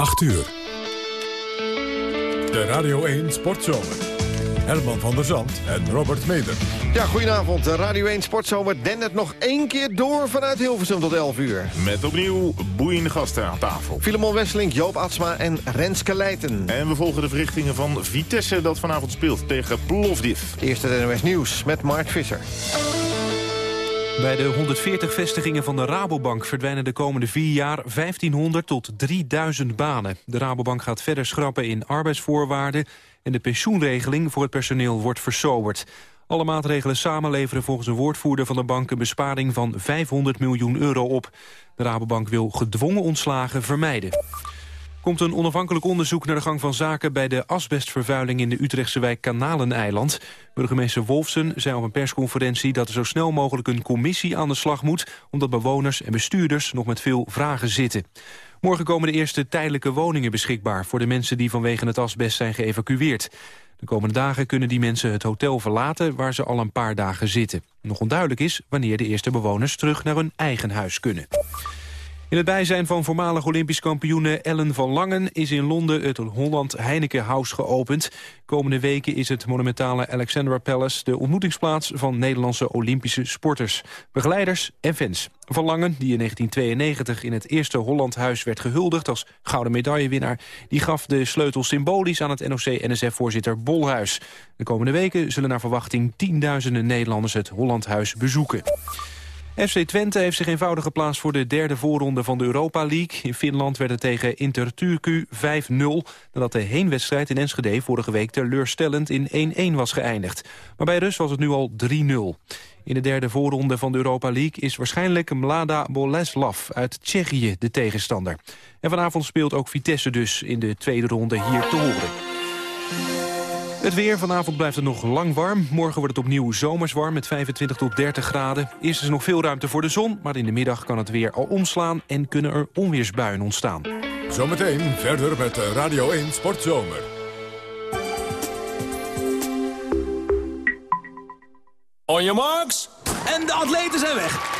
8 uur. De Radio 1 Sportzomer. Herman van der Zand en Robert Meder. Ja, goedenavond. De Radio 1 Sportzomer dendert nog één keer door vanuit Hilversum tot 11 uur. Met opnieuw boeiende gasten aan tafel. Filemon Wesseling, Joop Atsma en Renske Leijten. En we volgen de verrichtingen van Vitesse dat vanavond speelt tegen Plovdiv. Eerst het NOS Nieuws met Mark Visser. Bij de 140 vestigingen van de Rabobank verdwijnen de komende vier jaar 1500 tot 3000 banen. De Rabobank gaat verder schrappen in arbeidsvoorwaarden en de pensioenregeling voor het personeel wordt versoberd. Alle maatregelen samen leveren volgens een woordvoerder van de bank een besparing van 500 miljoen euro op. De Rabobank wil gedwongen ontslagen vermijden komt een onafhankelijk onderzoek naar de gang van zaken... bij de asbestvervuiling in de Utrechtse wijk Kanaleneiland. Burgemeester Wolfsen zei op een persconferentie... dat er zo snel mogelijk een commissie aan de slag moet... omdat bewoners en bestuurders nog met veel vragen zitten. Morgen komen de eerste tijdelijke woningen beschikbaar... voor de mensen die vanwege het asbest zijn geëvacueerd. De komende dagen kunnen die mensen het hotel verlaten... waar ze al een paar dagen zitten. Nog onduidelijk is wanneer de eerste bewoners terug naar hun eigen huis kunnen. In het bijzijn van voormalig Olympisch kampioene Ellen van Langen... is in Londen het Holland Heineken House geopend. Komende weken is het monumentale Alexandra Palace... de ontmoetingsplaats van Nederlandse Olympische sporters. Begeleiders en fans. Van Langen, die in 1992 in het eerste Hollandhuis werd gehuldigd... als gouden medaillewinnaar, die gaf de sleutel symbolisch... aan het NOC-NSF-voorzitter Bolhuis. De komende weken zullen naar verwachting tienduizenden Nederlanders... het Hollandhuis bezoeken. FC Twente heeft zich eenvoudig geplaatst voor de derde voorronde van de Europa League. In Finland werd het tegen Inter Turku 5-0... nadat de heenwedstrijd in Enschede vorige week teleurstellend in 1-1 was geëindigd. Maar bij Rus was het nu al 3-0. In de derde voorronde van de Europa League is waarschijnlijk Mlada Boleslav uit Tsjechië de tegenstander. En vanavond speelt ook Vitesse dus in de tweede ronde hier te horen. Het weer. Vanavond blijft het nog lang warm. Morgen wordt het opnieuw zomers warm met 25 tot 30 graden. Eerst is er nog veel ruimte voor de zon, maar in de middag kan het weer al omslaan... en kunnen er onweersbuien ontstaan. Zometeen verder met Radio 1 Sportzomer. On your marks. En de atleten zijn weg.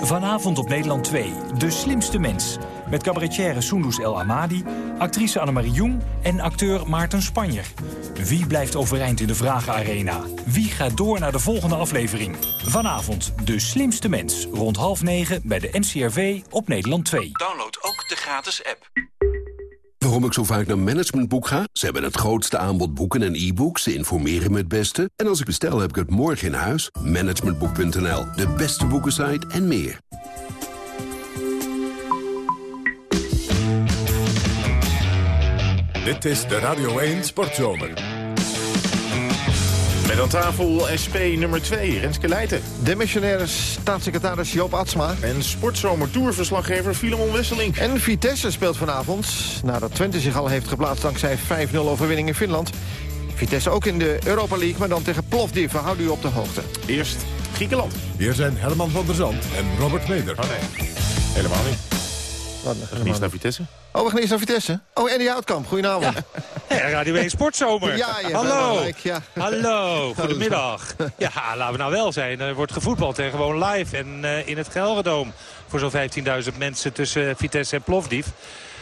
Vanavond op Nederland 2, De Slimste Mens. Met cabaretière Soendus El Amadi, actrice Annemarie Jong en acteur Maarten Spanjer. Wie blijft overeind in de Vragenarena? Wie gaat door naar de volgende aflevering? Vanavond De Slimste Mens, rond half negen bij de NCRV op Nederland 2. Download ook de gratis app. Waarom ik zo vaak naar Managementboek ga? Ze hebben het grootste aanbod boeken en e-books. Ze informeren me het beste. En als ik bestel, heb ik het morgen in huis. Managementboek.nl, de beste boekensite en meer. Dit is de Radio 1 Sportzomer. Met aan tafel SP nummer 2, Renske Leijten. De missionaire staatssecretaris Joop Atsma. En sportzomer tourverslaggever Filemon Wesseling. En Vitesse speelt vanavond, nadat Twente zich al heeft geplaatst... dankzij 5-0 overwinning in Finland. Vitesse ook in de Europa League, maar dan tegen Plovdiv. We houden u op de hoogte. Eerst Griekenland. Hier zijn Herman van der Zand en Robert Meder. Oh nee, helemaal niet. Wat, We gaan naar Vitesse. Oh, we gaan eerst naar Vitesse. Oh, Eddie Houtkamp, goedenavond. Ja, Radio 1 Sportzomer. Ja, Hallo. gelijk, ja. Hallo, goedemiddag. Ja, laten we nou wel zijn. Er wordt gevoetbald en gewoon live. En eh, in het Gelredome voor zo'n 15.000 mensen tussen Vitesse en Plovdiv.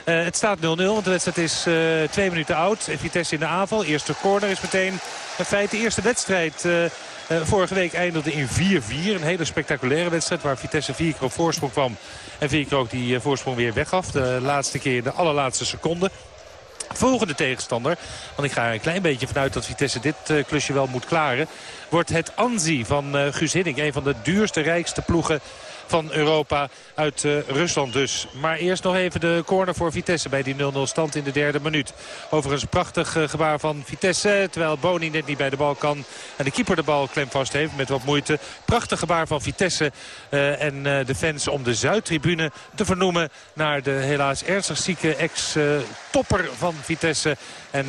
Eh, het staat 0-0, want de wedstrijd is eh, twee minuten oud. En Vitesse in de aanval. Eerste corner is meteen in feite de eerste wedstrijd... eh, vorige week eindigde in 4-4. Een hele spectaculaire wedstrijd waar Vitesse vier keer op voorsprong kwam. En vier keer ook die voorsprong weer weggaf. De laatste keer in de allerlaatste seconde. Volgende tegenstander, want ik ga er een klein beetje vanuit dat Vitesse dit uh, klusje wel moet klaren... wordt het Anzi van uh, Guus Hiddink, een van de duurste, rijkste ploegen van Europa uit uh, Rusland dus. Maar eerst nog even de corner voor Vitesse bij die 0-0 stand in de derde minuut. Overigens prachtig uh, gebaar van Vitesse. Terwijl Boni net niet bij de bal kan. En de keeper de bal klem vast heeft met wat moeite. Prachtig gebaar van Vitesse uh, en de fans om de Zuidtribune te vernoemen. Naar de helaas ernstig zieke ex-topper van Vitesse. En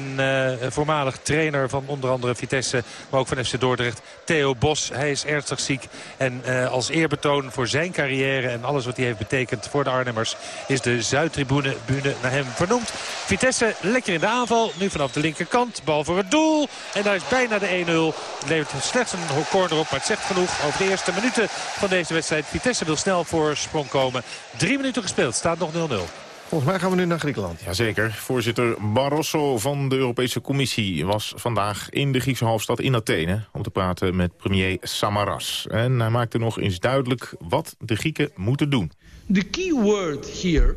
voormalig trainer van onder andere Vitesse. Maar ook van FC Dordrecht. Theo Bos. Hij is ernstig ziek. En als eerbetoon voor zijn carrière en alles wat hij heeft betekend voor de Arnhemmers... is de Zuidtribune Bune naar hem vernoemd. Vitesse lekker in de aanval. Nu vanaf de linkerkant. Bal voor het doel. En daar is bijna de 1-0. Het levert slechts een corner op, maar het zegt genoeg over de eerste minuten van deze wedstrijd. Vitesse wil snel voor sprong komen. Drie minuten gespeeld. Staat nog 0-0. Volgens mij gaan we nu naar Griekenland. Jazeker. Voorzitter Barroso van de Europese Commissie was vandaag in de Griekse hoofdstad in Athene... om te praten met premier Samaras. En hij maakte nog eens duidelijk wat de Grieken moeten doen. The key word here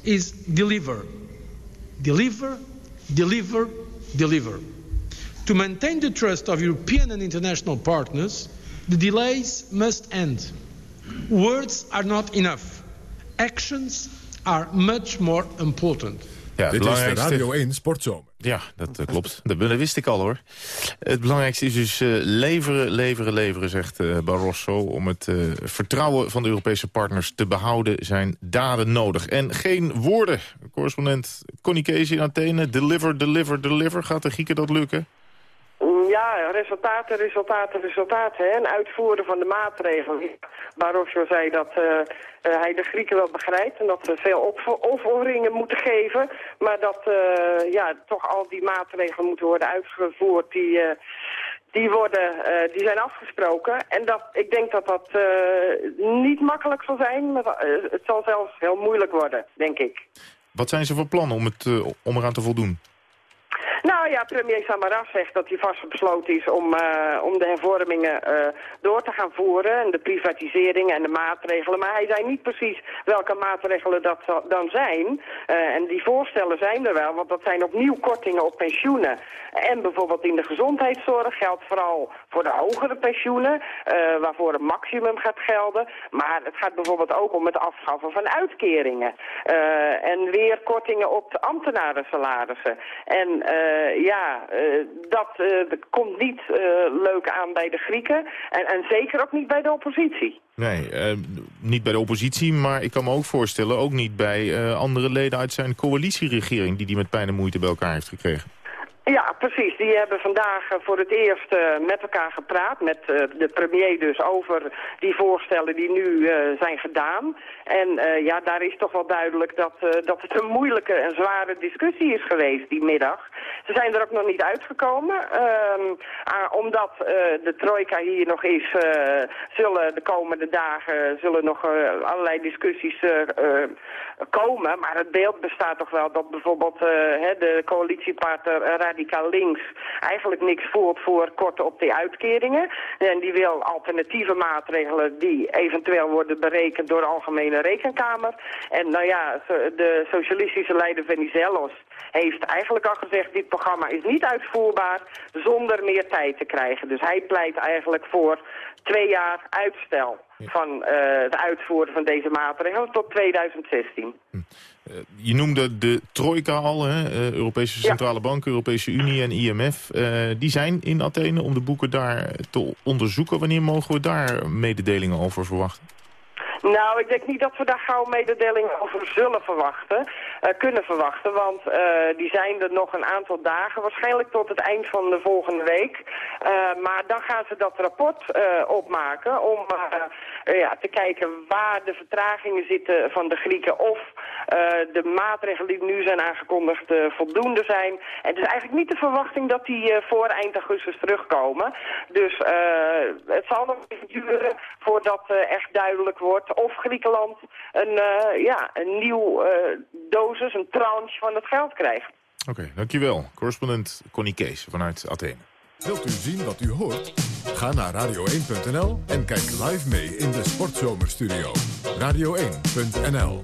is deliver. Deliver, deliver, deliver. To maintain the trust of European and international partners, the delays must end. Words are not enough. Actions are much more important. Ja, Dit is de Radio 1 Sportzomer. Ja, dat eh, klopt. Dat, dat wist ik al hoor. Het belangrijkste is dus eh, leveren, leveren, leveren, zegt eh, Barroso. Om het eh, vertrouwen van de Europese partners te behouden zijn daden nodig. En geen woorden. Correspondent Connie Kees in Athene. Deliver, deliver, deliver. Gaat de Grieken dat lukken? Ja, resultaten, resultaten, resultaten. Hè? En uitvoeren van de maatregelen. Barroso zei dat eh, eh, hij de Grieken wel begrijpt en dat ze veel opofferingen moeten geven. Maar dat eh, ja, toch al die maatregelen moeten worden uitgevoerd die, die, worden, die zijn afgesproken. En dat, ik denk dat dat niet makkelijk zal zijn, maar het zal zelfs heel moeilijk worden, denk ik. Wat zijn ze voor plannen om, het, om eraan te voldoen? Nou ja, premier Samaras zegt dat hij vastbesloten is om, eh, om de hervormingen eh, door te gaan voeren. En de privatisering en de maatregelen. Maar hij zei niet precies welke maatregelen dat dan zijn. Eh, en die voorstellen zijn er wel, want dat zijn opnieuw kortingen op pensioenen. En bijvoorbeeld in de gezondheidszorg geldt vooral voor de hogere pensioenen, waarvoor een maximum gaat gelden. Maar het gaat bijvoorbeeld ook om het afschaffen van uitkeringen. En weer kortingen op de ambtenarensalarissen. En ja, eh, dat eh, komt niet eh, leuk aan bij de Grieken. En, en zeker ook niet bij de oppositie. Nee, eh, niet bij de oppositie, maar ik kan me ook voorstellen... ook niet bij eh, andere leden uit zijn coalitieregering... die die met pijn en moeite bij elkaar heeft gekregen. Ja, precies. Die hebben vandaag eh, voor het eerst eh, met elkaar gepraat, met eh, de premier dus, over die voorstellen die nu zijn gedaan. En ja, daar is toch wel duidelijk dat, dat het een moeilijke en zware discussie is geweest die middag. Ze zijn er ook nog niet uitgekomen, ehm, ah, omdat de trojka hier nog is, zullen de komende dagen zullen nog allerlei discussies komen. Maar het beeld bestaat toch wel dat bijvoorbeeld de coalitiepartner Radicaal Links eigenlijk niks voert voor korten op die uitkeringen. En die wil alternatieve maatregelen die eventueel worden berekend door de Algemene Rekenkamer. En nou ja, de socialistische leider Venizelos heeft eigenlijk al gezegd, dit programma is niet uitvoerbaar zonder meer tijd te krijgen. Dus hij pleit eigenlijk voor twee jaar uitstel van eh, het uitvoeren van deze maatregelen tot 2016. Je noemde de trojka al, hè? eh, Europese Centrale Bank, Europese Unie en IMF. Eh, die zijn in Athene om de boeken daar te onderzoeken. Wanneer mogen we daar mededelingen over verwachten? Nou, ik denk niet dat we daar gauw mededelingen over zullen verwachten, eh, kunnen verwachten, want eh, die zijn er nog een aantal dagen, waarschijnlijk tot het eind van de volgende week. Eh, maar dan gaan ze dat rapport opmaken om ja, te kijken waar de vertragingen zitten van de Grieken of de maatregelen die nu zijn aangekondigd voldoende zijn. En het is eigenlijk niet de verwachting dat die voor eind augustus terugkomen. Dus het zal nog even duren voordat echt duidelijk wordt of Griekenland een, eh, ja, een nieuw eh, dosis, een tranche van het geld krijgt. Oké, dankjewel. Correspondent Connie Kees vanuit Athene. Wilt u zien wat u hoort? Ga naar radio1.nl en kijk live mee in de Sportzomerstudio. Radio1.nl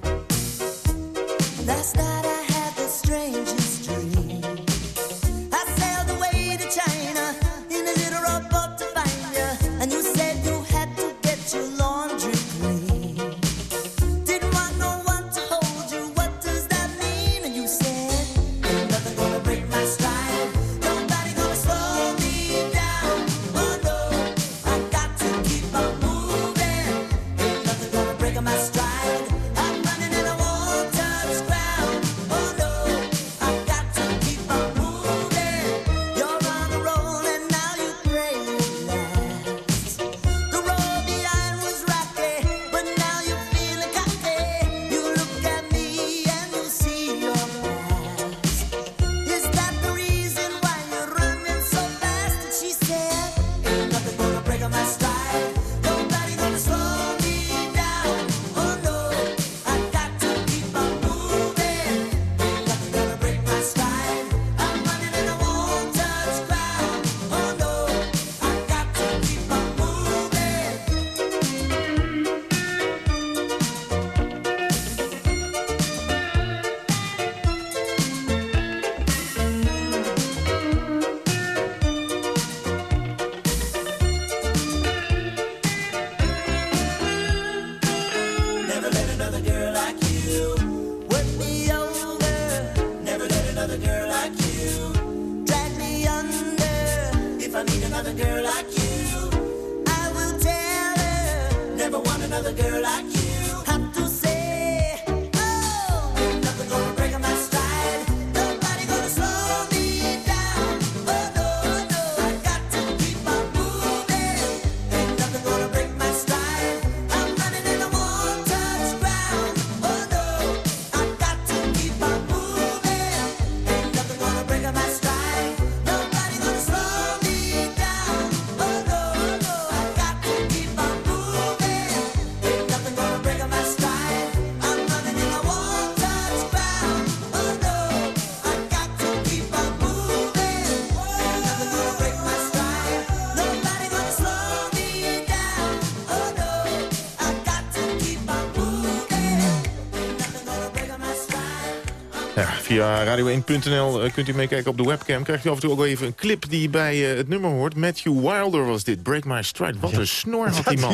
via radio1.nl eh, kunt u meekijken op de webcam. Krijgt u af en toe ook wel even een clip die bij eh, het nummer hoort. Matthew Wilder was dit, Break My Stride. Wat een snor had die man.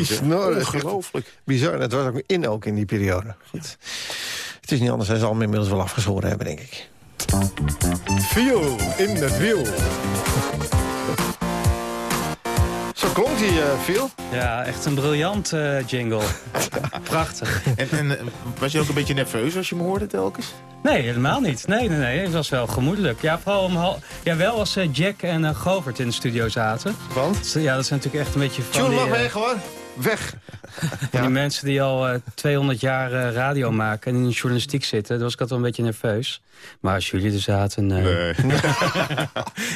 Ongelooflijk. Bizar, dat was ook in ook in die periode. Goed. Het is niet anders, hij zal hem inmiddels wel afgeschoren hebben, denk ik. Viel in het wiel. Klonk hij, eh Phil. Ja, echt een briljant eh, jingle. Prachtig. En, en eh, was je ook een beetje nerveus als je me hoorde telkens? Nee, helemaal niet. Nee, nee, nee. Het was wel gemoedelijk. Ja, vooral om ja, wel als Jack en Govert in de studio zaten. Want? Ja, dat zijn natuurlijk echt een beetje van Tune die, mag weg, hoor. Weg. van die mensen die al eh, 200 jaar eh, radio maken en in de journalistiek zitten. Daar was ik altijd wel een beetje nerveus. Maar als jullie er zaten... eh, Nee.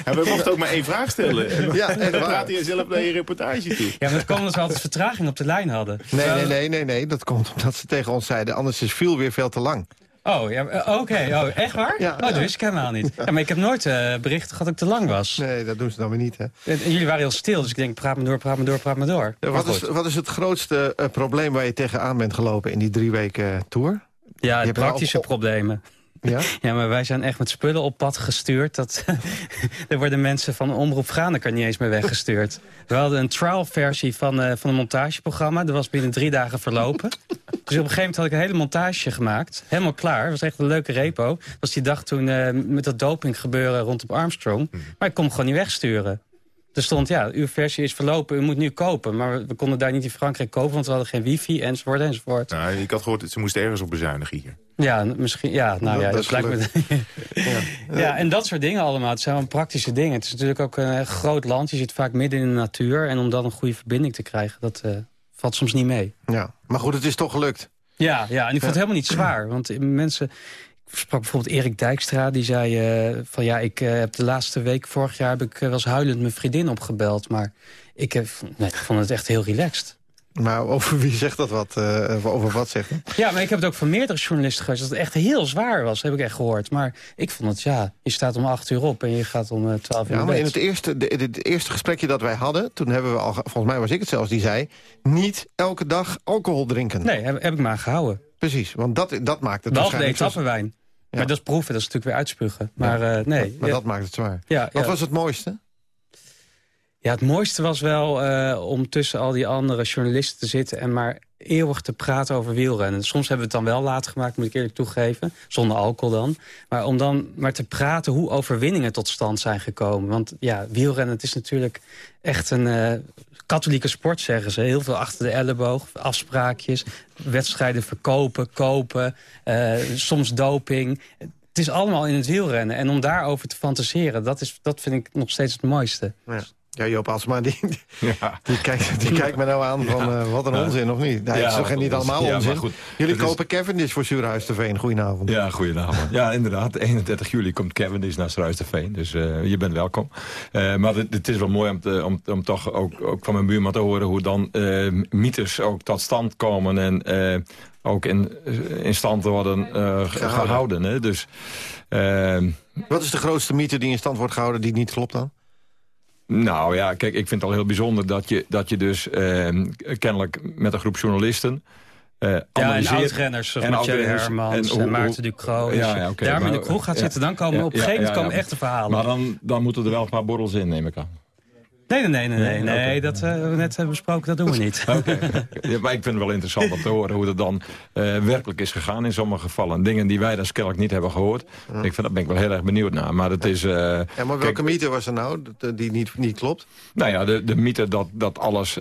ja, we mochten ook maar één vraag stellen. Ja, en dan praat hij zelf naar je reportage toe. Ja, maar het kwam omdat ze altijd vertraging op de lijn hadden. Nee, nee, nee, nee, nee. Dat komt omdat ze tegen ons zeiden... anders is Phil weer veel te lang. Oh, ja, eh, oké. Oh, echt waar? Ja, oh, dat wist ik helemaal niet. Ja, maar ik heb nooit eh bericht gehad dat ik te lang was. Nee, dat doen ze dan weer niet, hè. En, en jullie waren heel stil, dus ik denk, praat me door, praat me door, praat me door. Ja, wat, is, wat is het grootste eh, probleem waar je tegenaan bent gelopen... in die drie weken eh, tour? Ja, praktische al- problemen. Ja? Ja, maar wij zijn echt met spullen op pad gestuurd. Dat, er worden mensen van Omroep Franeker niet eens meer weggestuurd. We hadden een trial-versie van, eh, van een montageprogramma. Dat was binnen drie dagen verlopen. Dus op een gegeven moment had ik een hele montage gemaakt. Helemaal klaar. Het was echt een leuke repo. Dat was die dag toen eh, met dat doping gebeuren rondom Armstrong. Maar ik kon hem gewoon niet wegsturen. Er stond, ja, uw versie is verlopen, u moet nu kopen. Maar we, konden daar niet in Frankrijk kopen, want we hadden geen wifi, enzovoort, enzovoort. Nou, ik had gehoord dat ze moesten ergens op bezuinigen hier. Ja, misschien, ja, nou ja, dat dat, lijkt me... ja. en dat soort dingen allemaal. Het zijn wel praktische dingen. Het is natuurlijk ook een eh, groot land. Je zit vaak midden in de natuur. En om dan een goede verbinding te krijgen, dat eh, valt soms niet mee. Ja, maar goed, het is toch gelukt. Ja, ja en ik vond het helemaal niet zwaar. Want mensen... Ik sprak bijvoorbeeld Erik Dijkstra, die zei eh, van ja, ik eh, heb de laatste week, vorig jaar heb ik eh, wel eens huilend mijn vriendin opgebeld. Maar ik, heb, nee, ik vond het echt heel relaxed. Maar over wie zegt dat wat? eh, over wat zegt het? Ja, maar ik heb het ook van meerdere journalisten gehoord... dat het echt heel zwaar was, heb ik echt gehoord. Maar ik vond het, ja, je staat om acht uur op... en je gaat om eh, twaalf uur Ja, maar in het eerste, de, de- het eerste gesprekje dat wij hadden... toen hebben we al, ge- volgens mij was ik het zelfs, die zei... niet elke dag alcohol drinken. Nee, heb, heb ik maar gehouden. Precies, want dat, dat maakt het de waarschijnlijk zo- etappenwijn. Maar dat is proeven, dat is natuurlijk weer uitspugen. Maar eh, nee. Maar ja, dat maakt het zwaar. ja, Wat ja. was het mooiste? Ja, het mooiste was wel eh, om tussen al die andere journalisten te zitten... en maar eeuwig te praten over wielrennen. Soms hebben we het dan wel laat gemaakt, moet ik eerlijk toegeven. Zonder alcohol dan. Maar om dan maar te praten hoe overwinningen tot stand zijn gekomen. Want ja, wielrennen, het is natuurlijk echt een... eh, Katholieke sport, zeggen ze. Heel veel achter de elleboog, afspraakjes, wedstrijden verkopen, kopen, eh, soms doping. Het is allemaal in het wielrennen. En om daarover te fantaseren, dat, is, dat vind ik nog steeds het mooiste. Ja. Ja, Joop Alsma, die, die, kijkt, die kijkt me nou aan van eh, wat een onzin, of niet? Nee, Ja, het is toch niet allemaal onzin? maar goed, Jullie het is- kopen Cavendish voor Zuurhuis te Veen. Goedenavond. Ja, goedenavond. Ja, inderdaad. 31 juli komt Kevin is naar Struisterveen. Dus eh, je bent welkom. Eh, maar het, het is wel mooi om, te, om, om toch ook, ook van mijn buurman te horen... hoe dan mythes ook tot stand komen en ook in, in stand worden eh, ge- Gehouden. hè. Dus, Wat is de grootste mythe die in stand wordt gehouden die niet klopt dan? Nou ja, kijk, ik vind het al heel bijzonder dat je, dat je dus eh, kennelijk met een groep journalisten... eh Ja, en oudrenners en Hermans en, Maarten Ducro. Dus Ja, ja, oké, daarom in maar- de kroeg gaat ja, zitten, dan komen ja, op een ja, gegeven moment ja, komen ja. echte verhalen. Maar dan, dan moeten er wel een paar borrels in, neem ik aan. Nee, nee, nee, nee, nee, nee dat uh, we net hebben besproken, dat doen we niet. Oké, ja, maar ik vind het wel interessant om te horen hoe het dan uh, werkelijk is gegaan in sommige gevallen. Dingen die wij dan kennelijk niet hebben gehoord. Ik vind, daar ben ik wel heel erg benieuwd naar. Maar, het is, uh, ja, maar welke mythe was er nou die niet, niet klopt? Nou ja, de, de mythe dat, dat alles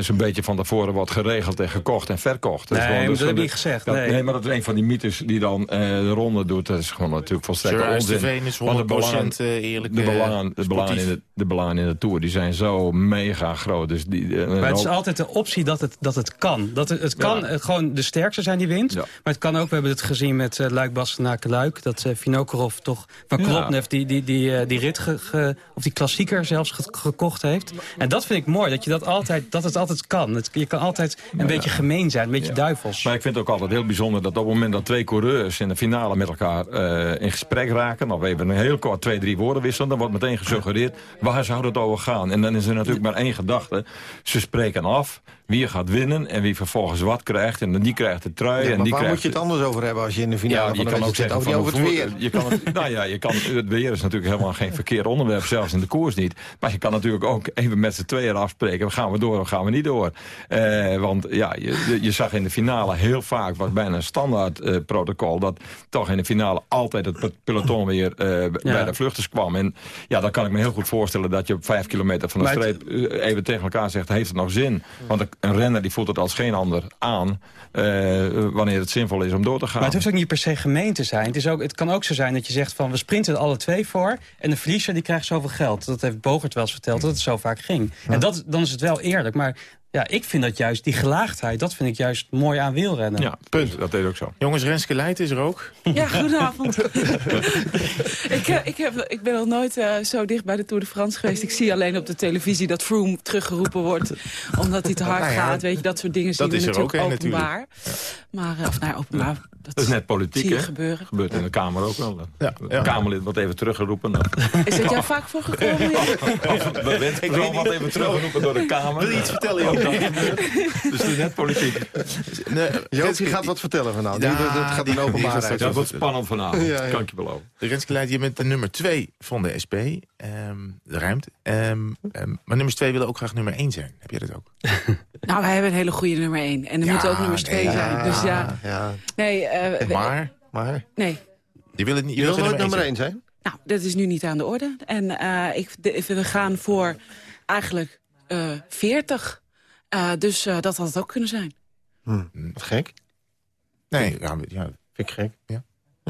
zo'n beetje van tevoren wordt geregeld en gekocht en verkocht. Nee, dat, gewoon, dus dat heb je niet gezegd. Dat, nee. nee. maar dat is een van die mythes die dan de ronde doet. Dat is gewoon natuurlijk volstrekt onzin. Sir is 100% belangen, eerlijk. De belangen, de, belangen in de, de belangen in de Tour die zijn zo mega groot. Dus die, uh, maar het is altijd de optie dat het, dat het kan. Dat het, het kan ja. gewoon de sterkste zijn die wint. Ja. Maar het kan ook, we hebben het gezien met uh, Luik Bastenaken Luik... dat uh, toch van Klopnev die, die, die, die rit, ge, ge, of die klassieker zelfs ge, gekocht heeft. En dat vind ik mooi, dat, je dat, altijd, dat het altijd kan. Het, je kan altijd een beetje gemeen zijn, een beetje duivels. Maar ik vind het ook altijd heel bijzonder dat op het moment dat twee coureurs... in de finale met elkaar in gesprek raken... nog even een heel kort twee, drie woorden wisselen... dan wordt meteen gesuggereerd, waar zou het over gaan? En dan is er natuurlijk maar één gedachte. Ze spreken af wie gaat winnen en wie vervolgens wat krijgt. En die krijgt de trui. Ja, en die waar krijgt moet je het anders over hebben als je in de finale ja, van je de kan ook zeggen zit? van over het weer. Je kan het, nou ja, je kan, het weer is natuurlijk helemaal geen verkeerd onderwerp, zelfs in de koers niet. Maar je kan natuurlijk ook even met z'n tweeën afspreken. Gaan we door of gaan we niet door? Eh, want ja, je, je zag in de finale heel vaak, was bijna een standaard uh, protocol, dat toch in de finale altijd het peloton weer uh, ja. bij de vluchters kwam. En ja, dan kan ik me heel goed voorstellen dat je op vijf kilometer van de Maar streep uh, even tegen elkaar zegt, heeft het nog zin? Want een renner die voelt het als geen ander aan uh, wanneer het zinvol is om door te gaan. Maar het hoeft ook niet per se gemeen te zijn. Het, is ook, het kan ook zo zijn dat je zegt van we sprinten alle twee voor... en de verliezer die krijgt zoveel geld. Dat heeft Bogert wel eens verteld, dat het zo vaak ging. En dat, dan is het wel eerlijk. Maar ja, ik vind dat juist, die gelaagdheid... dat vind ik juist mooi aan wielrennen. Ja, punt. Dat deed ook zo. Jongens, Renske Leijt is er ook. Ja, goedenavond. ik, eh, ik, heb, ik ben nog nooit uh, zo dicht bij de Tour de France geweest. Ik zie alleen op de televisie dat Froome teruggeroepen wordt... omdat hij te hard Nou ja, gaat. Weet je, dat soort dingen zien dat we is er natuurlijk ook, hè, openbaar. Maar, uh, of nou, openbaar, dat, is net politiek, hè? gebeuren. Gebeurt in de Kamer ook wel. Ja, Een Kamerlid wordt even teruggeroepen. Dan. Is dat jou vaak voorgekomen? Ja? We wensen wel wat even teruggeroepen door de Kamer. Wil je iets vertellen, Joop? Dus het is net politiek. Nee, gaat wat vertellen vanavond. Ja, Die- dat, gaat in openbaarheid. Dat wordt spannend vanavond, Ja, ja. kan ik je beloven. De Renske Leijt, je bent de nummer 2 van de SP. ehm, de ruimte. Ehm, ehm, maar nummers 2 willen ook graag nummer 1 zijn. Heb jij dat ook? Nou, wij hebben een hele goede nummer 1. En er Ja, moeten ook nummers 2 nee, zijn. Dus ja, ja. nee. Eh, Maar, Maar nee. je wil het niet. je wil nooit nummer één 1 zijn? Nou, dat is nu niet aan de orde. En eh, ik, de- we gaan voor eigenlijk eh 40. Eh, dus eh, dat had het ook kunnen zijn. Hm, wat gek. Nee, ja, ja, Vind ik gek. Ja.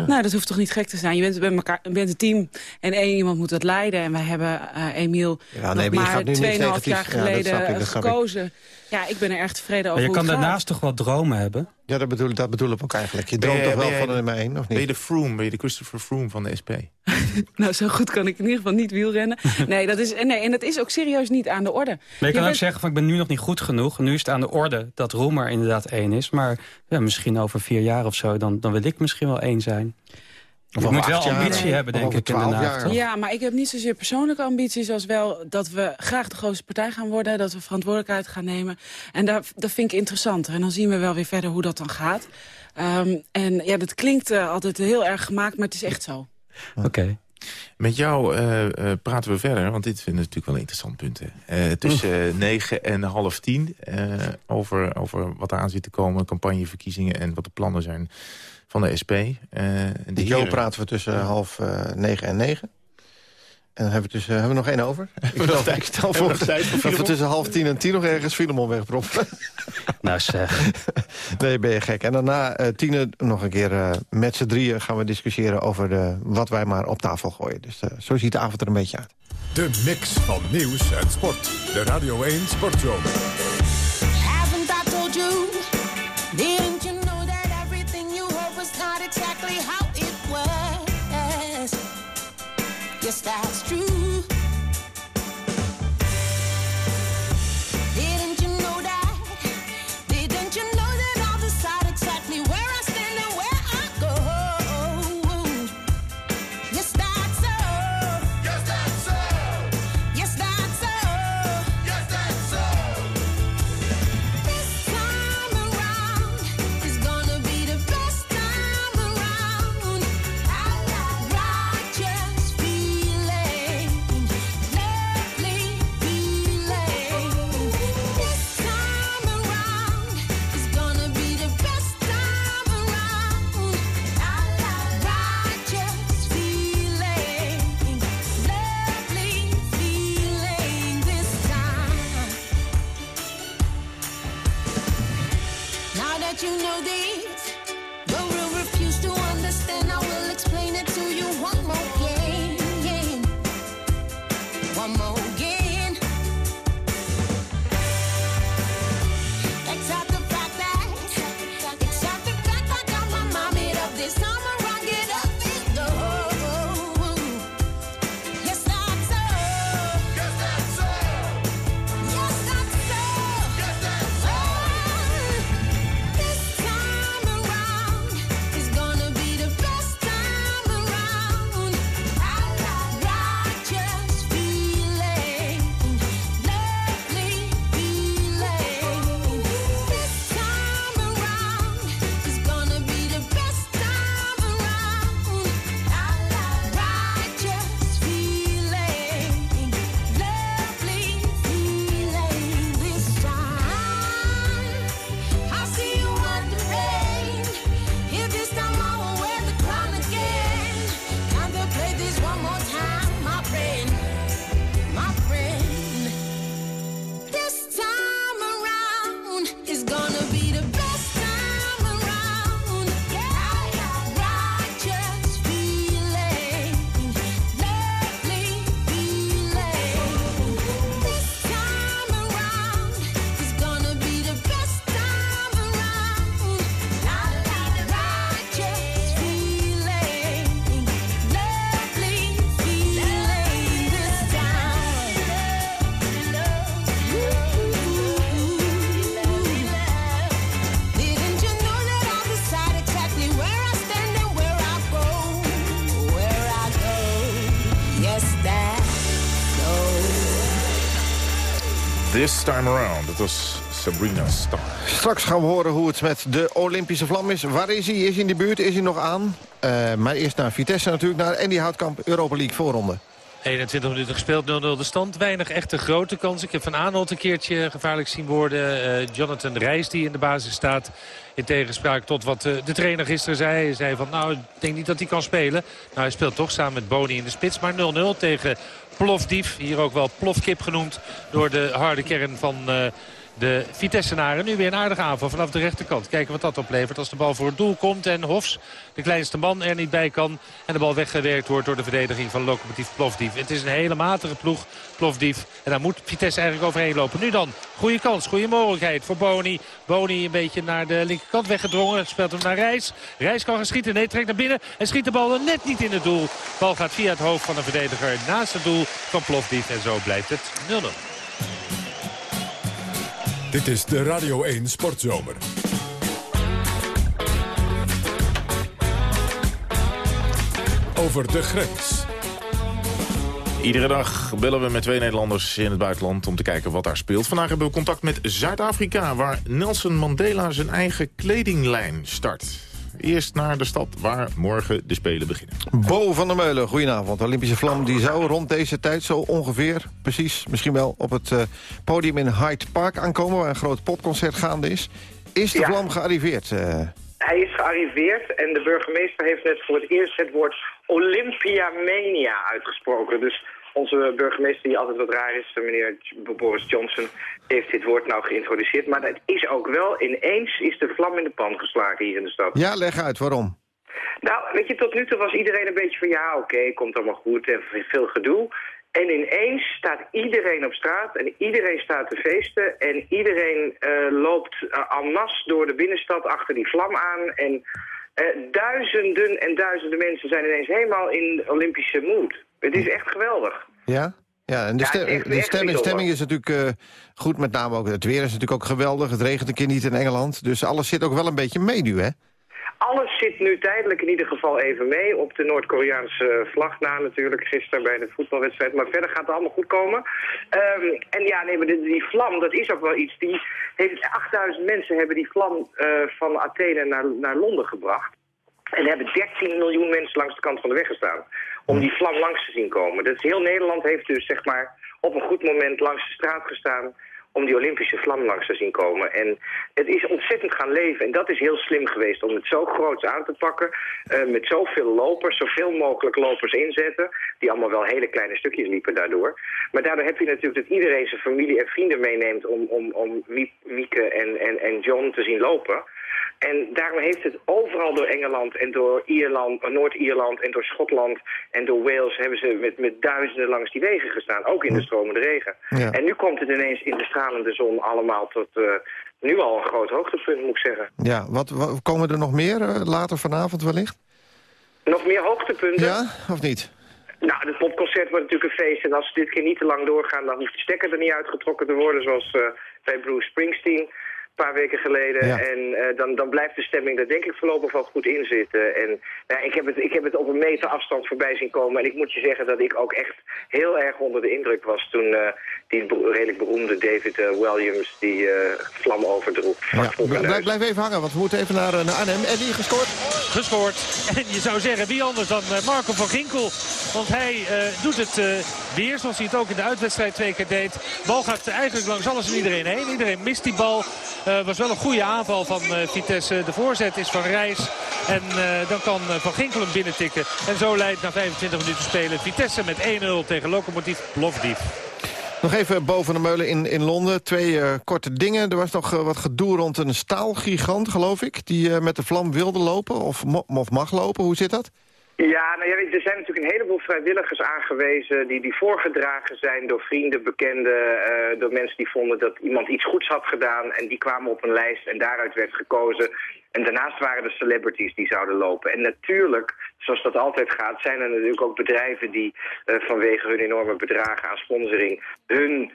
Nou, dat hoeft toch niet gek te zijn. Je bent, bij elkaar, je bent een team en één iemand moet dat leiden. En wij hebben eh Emiel Ja, nee, maar je gaat maar nu niks 2,5 negatiefs- jaar ja, dat geleden ik. gekozen. Ja, ik ben er erg tevreden Maar over je hoe kan het gaat. daarnaast toch wel dromen hebben? Ja, dat bedoel, ik- dat bedoel ik ook eigenlijk. Je droomt toch wel van de- nummer 1, of Ben je niet? de Froome, ben je de Christopher Froome van de SP? Nou, zo goed kan ik in ieder geval niet wielrennen. Nee, dat is, nee en dat is ook serieus niet aan de orde. Maar je kan ook bent- zeggen van ik ben nu nog niet goed genoeg. Nu is het aan de orde dat Roemer inderdaad één is. Maar ja, misschien over vier jaar of zo, dan, dan wil ik misschien wel één zijn. Of je moet wel jaar, ambitie hebben, denk ik, in 12 Den Haag. jaar. toch? Ja, maar ik heb niet zozeer persoonlijke ambities als wel dat we graag de grootste partij gaan worden. Dat we verantwoordelijkheid gaan nemen. En daar, dat vind ik interessanter. En dan zien we wel weer verder hoe dat dan gaat. Ehm, en ja, dat klinkt eh, altijd heel erg gemaakt, maar het is echt zo. Oké. Met jou eh, eh, praten we verder, want dit vinden we natuurlijk wel een interessant punt. hè. Eh, tussen negen en half tien eh, over, over wat er aan zit te komen, campagneverkiezingen en wat de plannen zijn van de SP. Eh, Jo praten we tussen half eh, negen en negen. En dan hebben we, tussen, hebben we nog één over? Ik stel, tijd? ik stel voor dat we tussen half tien en tien nog ergens Filemon wegproppen. Nou zeg. Nee, ben je gek. En daarna eh tien nog een keer eh, met z'n drieën gaan we discussiëren over de, wat wij maar op tafel gooien. Dus eh, zo ziet de avond er een beetje uit. De mix van nieuws en sport. De Radio 1 Sportzomer. Yes, that's This time around. Dat was Sabrina Starr. Straks gaan we horen hoe het met de Olympische vlam is. Waar is hij? Is hij in de buurt? Is hij nog aan? Eh, maar eerst naar Vitesse natuurlijk, naar Andy Houtkamp, Europa League voorronde. 21 minuten gespeeld, 0-0 de stand. Weinig echte grote kans. Ik heb Van Aanholt een keertje gevaarlijk zien worden. Eh, Jonathan Reis die in de basis staat. In tegenspraak tot wat eh, de trainer gisteren zei. Hij zei van nou, ik denk niet dat hij kan spelen. Nou, hij speelt toch samen met Boni in de spits. Maar 0-0 tegen Plofdief. Hier ook wel Plofkip genoemd door de harde kern van... de Vitessenaren nu weer een aardige aanval vanaf de rechterkant. Kijken wat dat oplevert als de bal voor het doel komt. En Hofs, de kleinste man, er niet bij kan. En de bal weggewerkt wordt door de verdediging van Lokomotief Plovdiv. Het is een hele matige ploeg, Plovdiv. En daar moet Vitesse eigenlijk overheen lopen. Nu dan, goede kans, goede mogelijkheid voor Boni. Boni een beetje naar de linkerkant weggedrongen. Speelt hem naar Reis. Reis kan gaan schieten. Nee, trekt naar binnen. En schiet de bal net niet in het doel. De bal gaat via het hoofd van een verdediger naast het doel van Plovdiv. En zo blijft het 0-0. Dit is de Radio 1 Sportzomer. Over de grens. Iedere dag bellen we met twee Nederlanders in het buitenland om te kijken wat daar speelt. Vandaag hebben we contact met Zuid-Afrika, waar Nelson Mandela zijn eigen kledinglijn start. Eerst naar de stad waar morgen de Spelen beginnen. Bo van der Meulen, goedenavond. De Olympische vlam die zou rond deze tijd zo ongeveer, precies, misschien wel op het eh, podium in Hyde Park aankomen... waar een groot popconcert gaande is. Is de Ja. vlam gearriveerd? eh? Hij is gearriveerd en de burgemeester heeft net voor het eerst het woord Olympia Mania uitgesproken. Dus onze burgemeester, die altijd wat raar is, meneer Boris Johnson, heeft dit woord nou geïntroduceerd. Maar het is ook wel, ineens is de vlam in de pan geslagen hier in de stad. Ja, leg uit, waarom? Nou, weet je, tot nu toe was iedereen een beetje van ja, oké, komt allemaal goed en veel gedoe. En ineens staat iedereen op straat en iedereen staat te feesten en iedereen eh, loopt uh, en masse door de binnenstad achter die vlam aan. En eh, duizenden en duizenden mensen zijn ineens helemaal in Olympische mood. Het is echt geweldig. Ja? Ja, en de, Ja, stem- de stemming is natuurlijk eh, goed, met name ook het weer is natuurlijk ook geweldig. Het regent een keer niet in Engeland, dus alles zit ook wel een beetje mee nu, hè? Alles zit nu tijdelijk in ieder geval even mee. Op de Noord-Koreaanse vlag na natuurlijk, gisteren bij de voetbalwedstrijd. Maar verder gaat het allemaal goed komen. Ehm, en ja, nee, maar die, die vlam, dat is ook wel iets. Die heeft, 8000 mensen hebben die vlam eh, van Athene naar, naar Londen gebracht. En hebben 13 miljoen mensen langs de kant van de weg gestaan. Om die vlam langs te zien komen. Dus heel Nederland heeft dus zeg maar op een goed moment langs de straat gestaan om die Olympische vlam langs te zien komen. En het is ontzettend gaan leven. En dat is heel slim geweest om het zo groots aan te pakken. eh, met zoveel lopers, zoveel mogelijk lopers inzetten. Die allemaal wel hele kleine stukjes liepen daardoor. Maar daardoor heb je natuurlijk dat iedereen zijn familie en vrienden meeneemt... om, om, om Mie- Mieke en, en, en John te zien lopen. En daarom heeft het overal door Engeland en door Ierland, eh, Noord-Ierland en door Schotland en door Wales hebben ze met, met duizenden langs die wegen gestaan, ook in de stromende regen. Ja. En nu komt het ineens in de stralende zon allemaal tot eh, nu al een groot hoogtepunt, moet ik zeggen. Ja, wat, wat- komen er nog meer eh, later vanavond wellicht? Nog meer hoogtepunten? Ja, of niet? Nou, het popconcert wordt natuurlijk een feest. En als ze dit keer niet te lang doorgaan, dan hoeft de stekker er niet uitgetrokken te worden. Zoals bij Bruce Springsteen een paar weken geleden. Ja. En eh, dan, dan blijft de stemming er denk ik voorlopig wel goed in zitten. En nou, ik, heb het, ik heb het op een meter afstand voorbij zien komen. En ik moet je zeggen dat ik ook echt heel erg onder de indruk was... toen eh, die redelijk beroemde David eh, Williams die eh, vlam overdroeg. Ja. Blijf, blijf even hangen, want we moeten even naar, naar Arnhem. Eddie, gescoord? gescoord. En je zou zeggen, wie anders dan Marco van Ginkel. Want hij eh, doet het eh, weer, zoals hij het ook in de uitwedstrijd twee keer deed. Bal gaat eigenlijk langs alles en iedereen heen. Iedereen mist die bal. Eh was wel een goede aanval van eh, Vitesse. De voorzet is van Reis. En eh, dan kan Van Ginkel hem binnentikken. En zo leidt na 25 minuten spelen Vitesse met 1-0 tegen Lokomotief Plovdiv. Nog even boven de meulen in, in Londen. Twee korte dingen. Er was nog wat gedoe rond een staalgigant, geloof ik... die met de vlam wilde lopen of, of mag lopen. Hoe zit dat? Ja, nou ja, er zijn natuurlijk een heleboel vrijwilligers aangewezen die, die voorgedragen zijn door vrienden, bekenden, eh, door mensen die vonden dat iemand iets goeds had gedaan en die kwamen op een lijst en daaruit werd gekozen. En daarnaast waren er celebrities die zouden lopen. En natuurlijk, zoals dat altijd gaat, zijn er natuurlijk ook bedrijven die eh, vanwege hun enorme bedragen aan sponsoring hun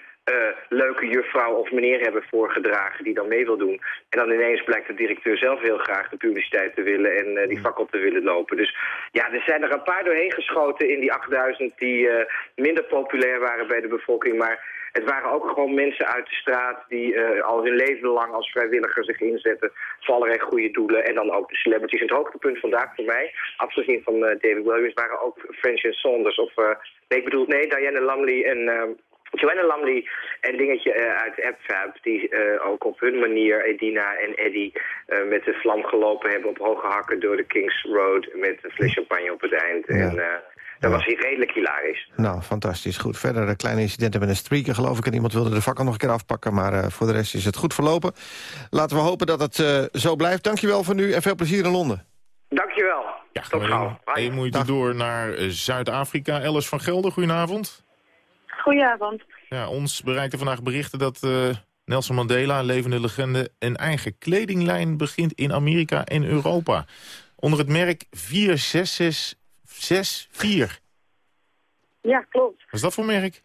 leuke juffrouw of meneer hebben voorgedragen die dan mee wil doen. En dan ineens blijkt de directeur zelf heel graag de publiciteit te willen en eh, die fakkel te willen lopen. Dus ja, er zijn er een paar doorheen geschoten in die 8000 die eh, minder populair waren bij de bevolking. Maar het waren ook gewoon mensen uit de straat die eh, al hun leven lang als vrijwilliger zich inzetten voor allerlei goede doelen. En dan ook de celebrities. En het hoogtepunt vandaag voor mij, afgezien van eh, David Williams, waren ook Francis Saunders of... eh, nee, ik bedoel, nee, Diana Lamley en... Joanna Lamley en dingetje eh, uit AppFab, die eh, ook op hun manier Edina en Eddie eh, met de vlam gelopen hebben op hoge hakken door de Kings Road met een fles champagne op het eind. En eh, dat was hier redelijk hilarisch. Nou, fantastisch. Goed. Verder eh, kleine incidenten met een streaker, geloof ik. En iemand wilde de fakkel nog een keer afpakken. Maar eh, voor de rest is het goed verlopen. Laten we hopen dat het eh, zo blijft. Dankjewel voor nu en veel plezier in Londen. Dankjewel. Ja, Tot gauw. Eén moeite door naar Zuid-Afrika. Alice van Gelder, goedenavond. Goedenavond. Ja, ons bereikten vandaag berichten dat eh, Nelson Mandela, een levende legende... een eigen kledinglijn begint in Amerika en Europa. Onder het merk 46664. Ja, klopt. Wat is dat voor merk?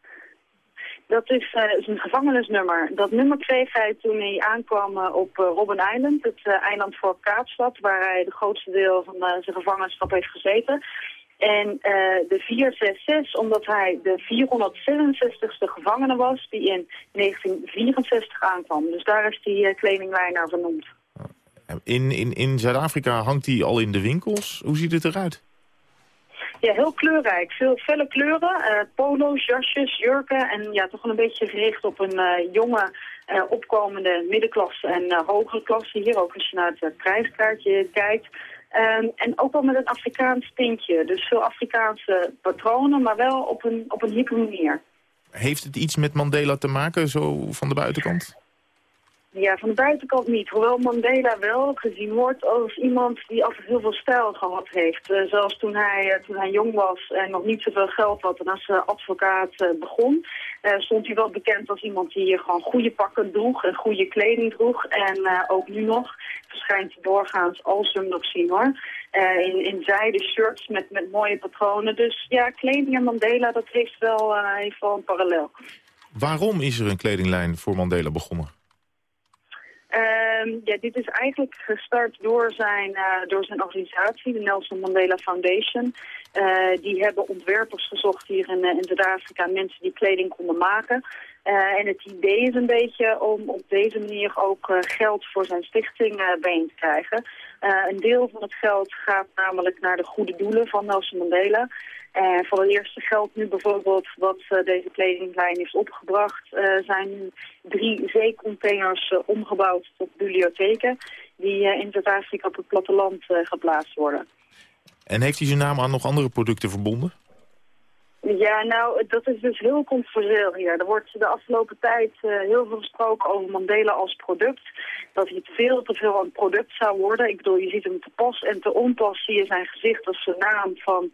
Dat is, is een gevangenisnummer. Dat nummer kreeg hij toen hij aankwam eh, op Robben Island, het eiland voor Kaapstad, waar hij de grootste deel van zijn gevangenschap heeft gezeten. En eh, de 466, omdat hij de 466ste gevangene was die in 1964 aankwam. Dus daar is die eh, kledinglijn naar vernoemd. In, in, in Zuid-Afrika hangt die al in de winkels. Hoe ziet het eruit? Ja, heel kleurrijk. Veel felle kleuren. eh, polo's, jasjes, jurken. En ja, toch wel een beetje gericht op een jonge, opkomende middenklasse en hogere klasse. Hier ook als je naar het prijskaartje kijkt. Ehm, en ook wel met een Afrikaans tintje. Dus veel Afrikaanse patronen, maar wel op een, op een hippe manier. Heeft het iets met Mandela te maken, zo van de buitenkant? Ja, van de buitenkant niet. Hoewel Mandela wel gezien wordt als iemand die altijd heel veel stijl gehad heeft. Eh, zoals toen hij, eh, toen hij jong was en nog niet zoveel geld had en als eh, advocaat begon, stond hij wel bekend als iemand die gewoon goede pakken droeg en goede kleding droeg. En ook nu nog verschijnt hij doorgaans als hem nog zien hoor. In, in zijde shirts met, met mooie patronen. Dus ja, kleding en Mandela, dat heeft wel, heeft wel een parallel. Waarom is er een kledinglijn voor Mandela begonnen? Ehm, ja, dit is eigenlijk gestart door zijn, eh, door zijn organisatie, de Nelson Mandela Foundation. Eh, die hebben ontwerpers gezocht hier in, eh, in Zuid-Afrika, mensen die kleding konden maken. En het idee is een beetje om op deze manier ook geld voor zijn stichting bijeen te krijgen. Eh, een deel van het geld gaat namelijk naar de goede doelen van Nelson Mandela. En voor het eerste geld nu bijvoorbeeld wat eh, deze kledinglijn heeft opgebracht... eh, zijn drie zeecontainers eh, omgebouwd tot bibliotheken... die eh, in Zuid-Afrika op het platteland eh, geplaatst worden. En heeft hij zijn naam aan nog andere producten verbonden? Ja, nou, dat is dus heel controversieel hier. Er wordt de afgelopen tijd eh, heel veel gesproken over Mandela als product. Dat hij veel te veel een product zou worden. Ik bedoel, je ziet hem te pas en te onpas zie je zijn gezicht als zijn naam van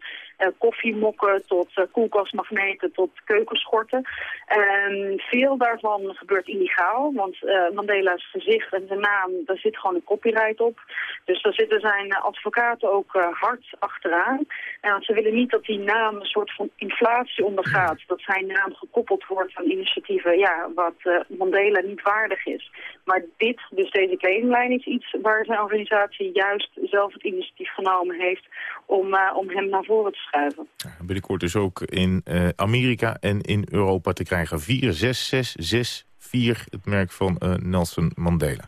koffiemokken tot uh, koelkastmagneten tot keukenschorten. En veel daarvan gebeurt illegaal, want uh, Mandela's gezicht en zijn naam, daar zit gewoon een copyright op. Dus daar zitten zijn advocaten ook hard achteraan. En ze willen niet dat die naam een soort van inflatie ondergaat. Dat zijn naam gekoppeld wordt aan initiatieven ja, wat Mandela niet waardig is. Maar dit, dus deze kledinglijn, is iets waar zijn organisatie juist zelf het initiatief genomen heeft om, om hem naar voren te schuiven. Binnenkort dus ook in uh, Amerika en in Europa te krijgen. 46664, het merk van uh, Nelson Mandela.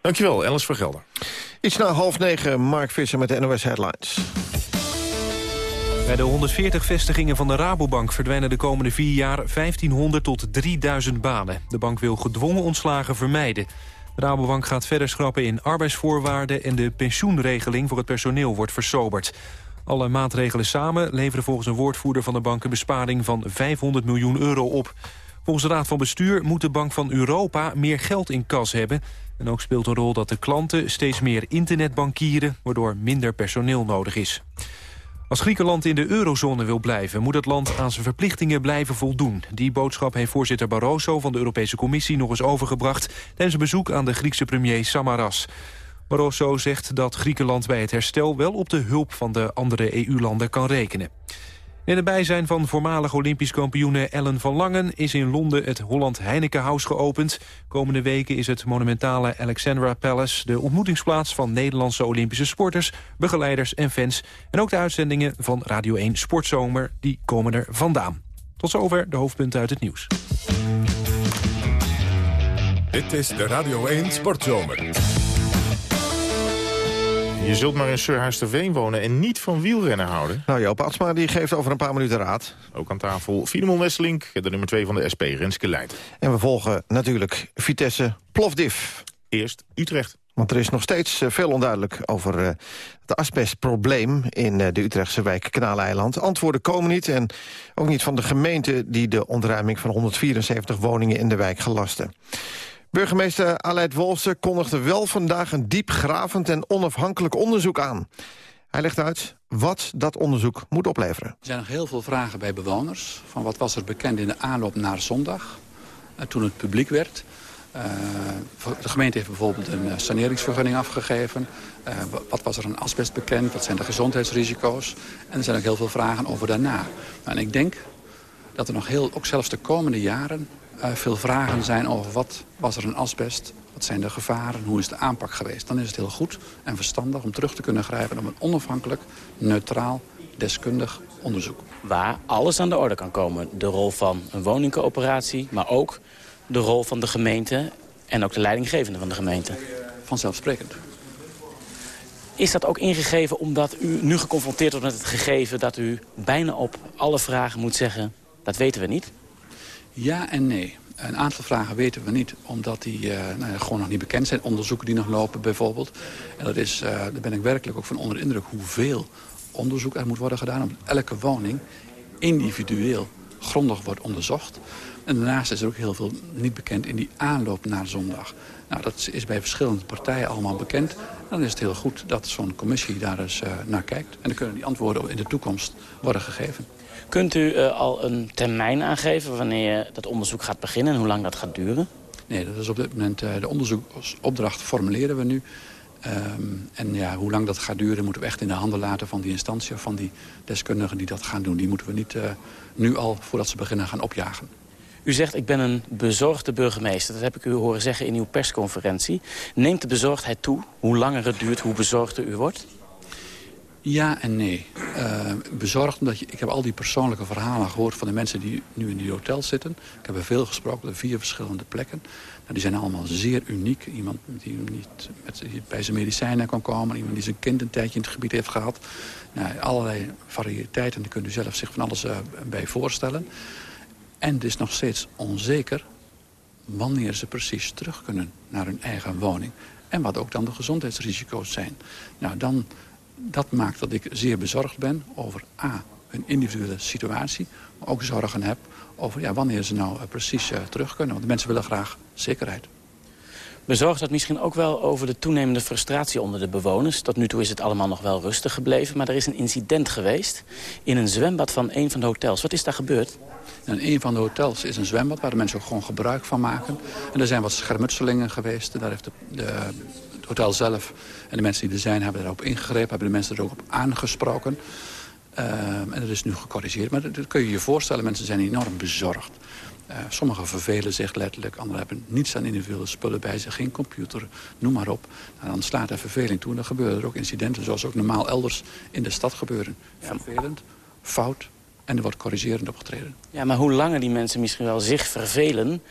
Dankjewel, Alice Vergelder. Iets na half negen, Mark Visser met de NOS Headlines. Bij de 140 vestigingen van de Rabobank verdwijnen de komende vier jaar 1500 tot 3000 banen. De bank wil gedwongen ontslagen vermijden. De Rabobank gaat verder schrappen in arbeidsvoorwaarden... en de pensioenregeling voor het personeel wordt versoberd. Alle maatregelen samen leveren volgens een woordvoerder van de bank... een besparing van 500 miljoen euro op. Volgens de Raad van Bestuur moet de Bank van Europa meer geld in kas hebben. En ook speelt een rol dat de klanten steeds meer internetbankieren... waardoor minder personeel nodig is. Als Griekenland in de eurozone wil blijven... moet het land aan zijn verplichtingen blijven voldoen. Die boodschap heeft voorzitter Barroso van de Europese Commissie... nog eens overgebracht tijdens een bezoek aan de Griekse premier Samaras. Barroso zegt dat Griekenland bij het herstel... wel op de hulp van de andere EU-landen kan rekenen. In het bijzijn van voormalig Olympisch kampioene Ellen van Langen... is in Londen het Holland Heineken House geopend. Komende weken is het monumentale Alexandra Palace... de ontmoetingsplaats van Nederlandse Olympische sporters... begeleiders en fans. En ook de uitzendingen van Radio 1 Sportzomer... die komen er vandaan. Tot zover de hoofdpunten uit het nieuws. Dit is de Radio 1 Sportzomer. Je zult maar in Surhuisterveen wonen en niet van wielrennen houden. Nou, Joop Atsma die geeft over een paar minuten raad. Ook aan tafel Filemon Wesselink, de nummer 2 van de SP, Renske Leid. En we volgen natuurlijk Vitesse Plovdiv. Eerst Utrecht. Want er is nog steeds eh, veel onduidelijk over uh, het asbestprobleem in uh, de Utrechtse wijk Kanaaleiland. Antwoorden komen niet en ook niet van de gemeente die de ontruiming van 174 woningen in de wijk gelasten. Burgemeester Aleid Wolfsen kondigde wel vandaag een diepgravend en onafhankelijk onderzoek aan. Hij legt uit wat dat onderzoek moet opleveren. Er zijn nog heel veel vragen bij bewoners. Van wat was er bekend in de aanloop naar zondag, uh, toen het publiek werd. Uh, de gemeente heeft bijvoorbeeld een uh, saneringsvergunning afgegeven. wat was er aan asbest bekend? Wat zijn de gezondheidsrisico's? En er zijn ook heel veel vragen over daarna. En ik denk dat er nog heel, ook zelfs de komende jaren veel vragen zijn over wat was er een asbest, wat zijn de gevaren, hoe is de aanpak geweest. Dan is het heel goed en verstandig om terug te kunnen grijpen op een onafhankelijk, neutraal, deskundig onderzoek. Waar alles aan de orde kan komen. De rol van een woningcoöperatie, maar ook de rol van de gemeente en ook de leidinggevende van de gemeente. Vanzelfsprekend. Is dat ook ingegeven omdat u nu geconfronteerd wordt met het gegeven... dat u bijna op alle vragen moet zeggen, dat weten we niet? Ja en nee. Een aantal vragen weten we niet, omdat die uh, nou, gewoon nog niet bekend zijn. Onderzoeken die nog lopen bijvoorbeeld. En dat is, uh, daar ben ik werkelijk ook van onder indruk hoeveel onderzoek er moet worden gedaan. Omdat elke woning individueel grondig wordt onderzocht. En daarnaast is er ook heel veel niet bekend in die aanloop naar zondag. Nou, dat is bij verschillende partijen allemaal bekend. Dan is het heel goed dat zo'n commissie daar eens uh, naar kijkt. En dan kunnen die antwoorden in de toekomst worden gegeven. Kunt u uh, al een termijn aangeven wanneer dat onderzoek gaat beginnen en hoe lang dat gaat duren? Nee, dat is op dit moment uh, de onderzoeksopdracht formuleren we nu. Um, en ja, hoe lang dat gaat duren moeten we echt in de handen laten van die instantie... of van die deskundigen die dat gaan doen. Die moeten we niet uh, nu al, voordat ze beginnen, gaan opjagen. U zegt, ik ben een bezorgde burgemeester. Dat heb ik u horen zeggen in uw persconferentie. Neemt de bezorgdheid toe? Hoe langer het duurt, hoe bezorgder u wordt? Ja en nee. Uh, bezorgd omdat je, ik heb al die persoonlijke verhalen gehoord van de mensen die nu in die hotels zitten. Ik heb er veel gesproken op vier verschillende plekken. Nou, die zijn allemaal zeer uniek. Iemand die niet met, bij zijn medicijnen kan komen. Iemand die zijn kind een tijdje in het gebied heeft gehad. Nou, allerlei variëteiten, daar kunt u zelf zich van alles uh, bij voorstellen. En het is nog steeds onzeker wanneer ze precies terug kunnen naar hun eigen woning. En wat ook dan de gezondheidsrisico's zijn. Nou, dan dat maakt dat ik zeer bezorgd ben over A, hun individuele situatie. Maar ook zorgen heb over ja, wanneer ze nou eh, precies eh, terug kunnen. Want de mensen willen graag zekerheid. Bezorgd dat misschien ook wel over de toenemende frustratie onder de bewoners. Tot nu toe is het allemaal nog wel rustig gebleven. Maar er is een incident geweest in een zwembad van een van de hotels. Wat is daar gebeurd? En een van de hotels is een zwembad waar de mensen ook gewoon gebruik van maken. En er zijn wat schermutselingen geweest. Daar heeft de, de, het hotel zelf en de mensen die er zijn hebben daarop ingegrepen. Hebben de mensen er ook op aangesproken. Ehm, en dat is nu gecorrigeerd. Maar dat, dat kun je je voorstellen, mensen zijn enorm bezorgd. Uh, sommigen vervelen zich letterlijk, anderen hebben niets aan individuele spullen bij zich, geen computer, noem maar op. Nou, dan slaat er verveling toe en dan gebeuren er ook incidenten zoals ook normaal elders in de stad gebeuren. Vervelend, fout en er wordt corrigerend opgetreden. Ja, maar hoe langer die mensen misschien wel zich vervelen...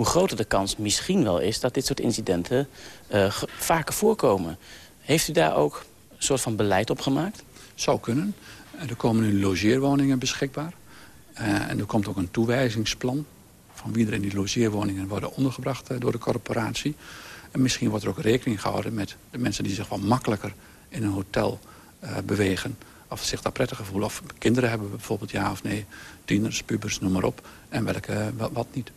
hoe groter de kans misschien wel is dat dit soort incidenten uh, vaker voorkomen. Heeft u daar ook een soort van beleid op gemaakt? Zou kunnen. Er komen nu logeerwoningen beschikbaar. Uh, en er komt ook een toewijzingsplan van wie er in die logeerwoningen worden ondergebracht door de corporatie. En misschien wordt er ook rekening gehouden met de mensen die zich wel makkelijker in een hotel bewegen. Of zich daar prettiger voelen. Of kinderen hebben bijvoorbeeld ja of nee. Tieners, pubers, noem maar op. En welke, wat niet.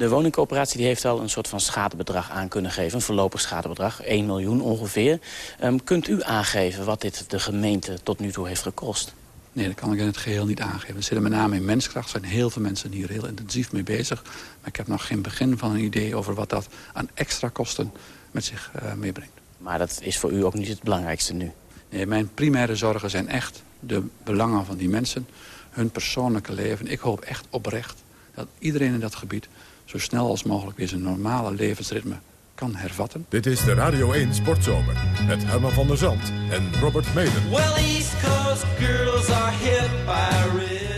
De woningcoöperatie die heeft al een soort van schadebedrag aan kunnen geven. Een voorlopig schadebedrag, 1 miljoen ongeveer. Um, kunt u aangeven wat dit de gemeente tot nu toe heeft gekost? Nee, dat kan ik in het geheel niet aangeven. We zitten met name in menskracht. Er zijn heel veel mensen hier heel intensief mee bezig. Maar ik heb nog geen begin van een idee over wat dat aan extra kosten met zich uh, meebrengt. Maar dat is voor u ook niet het belangrijkste nu? Nee, mijn primaire zorgen zijn echt de belangen van die mensen. Hun persoonlijke leven. Ik hoop echt oprecht dat iedereen in dat gebied zo snel als mogelijk weer zijn normale levensritme kan hervatten. Dit is de Radio 1 Sportzomer met Herman van der Zand en Robert Meder. Well, East Coast girls are hit by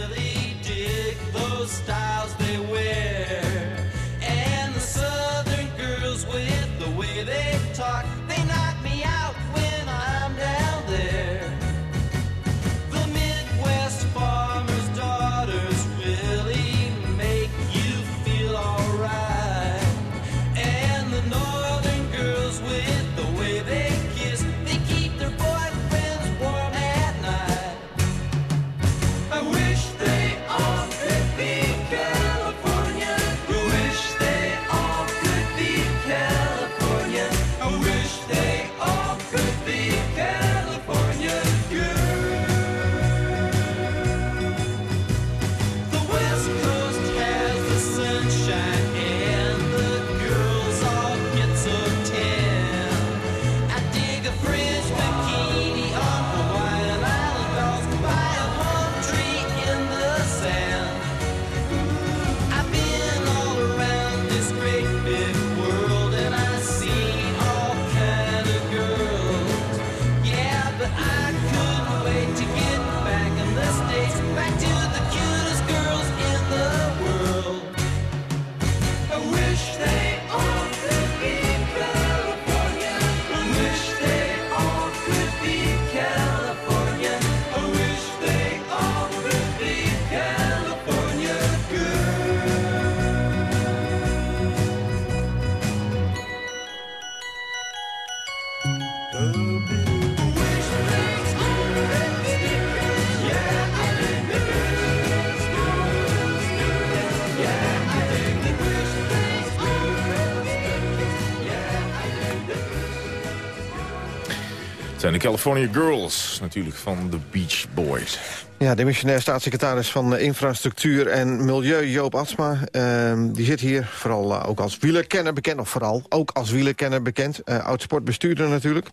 De California Girls, natuurlijk, van de Beach Boys. Ja, de missionair staatssecretaris van Infrastructuur en Milieu, Joop Atsma... ehm, die zit hier vooral eh, ook als wielerkenner bekend, of vooral ook als wielerkenner bekend. eh Oud-sportbestuurder natuurlijk.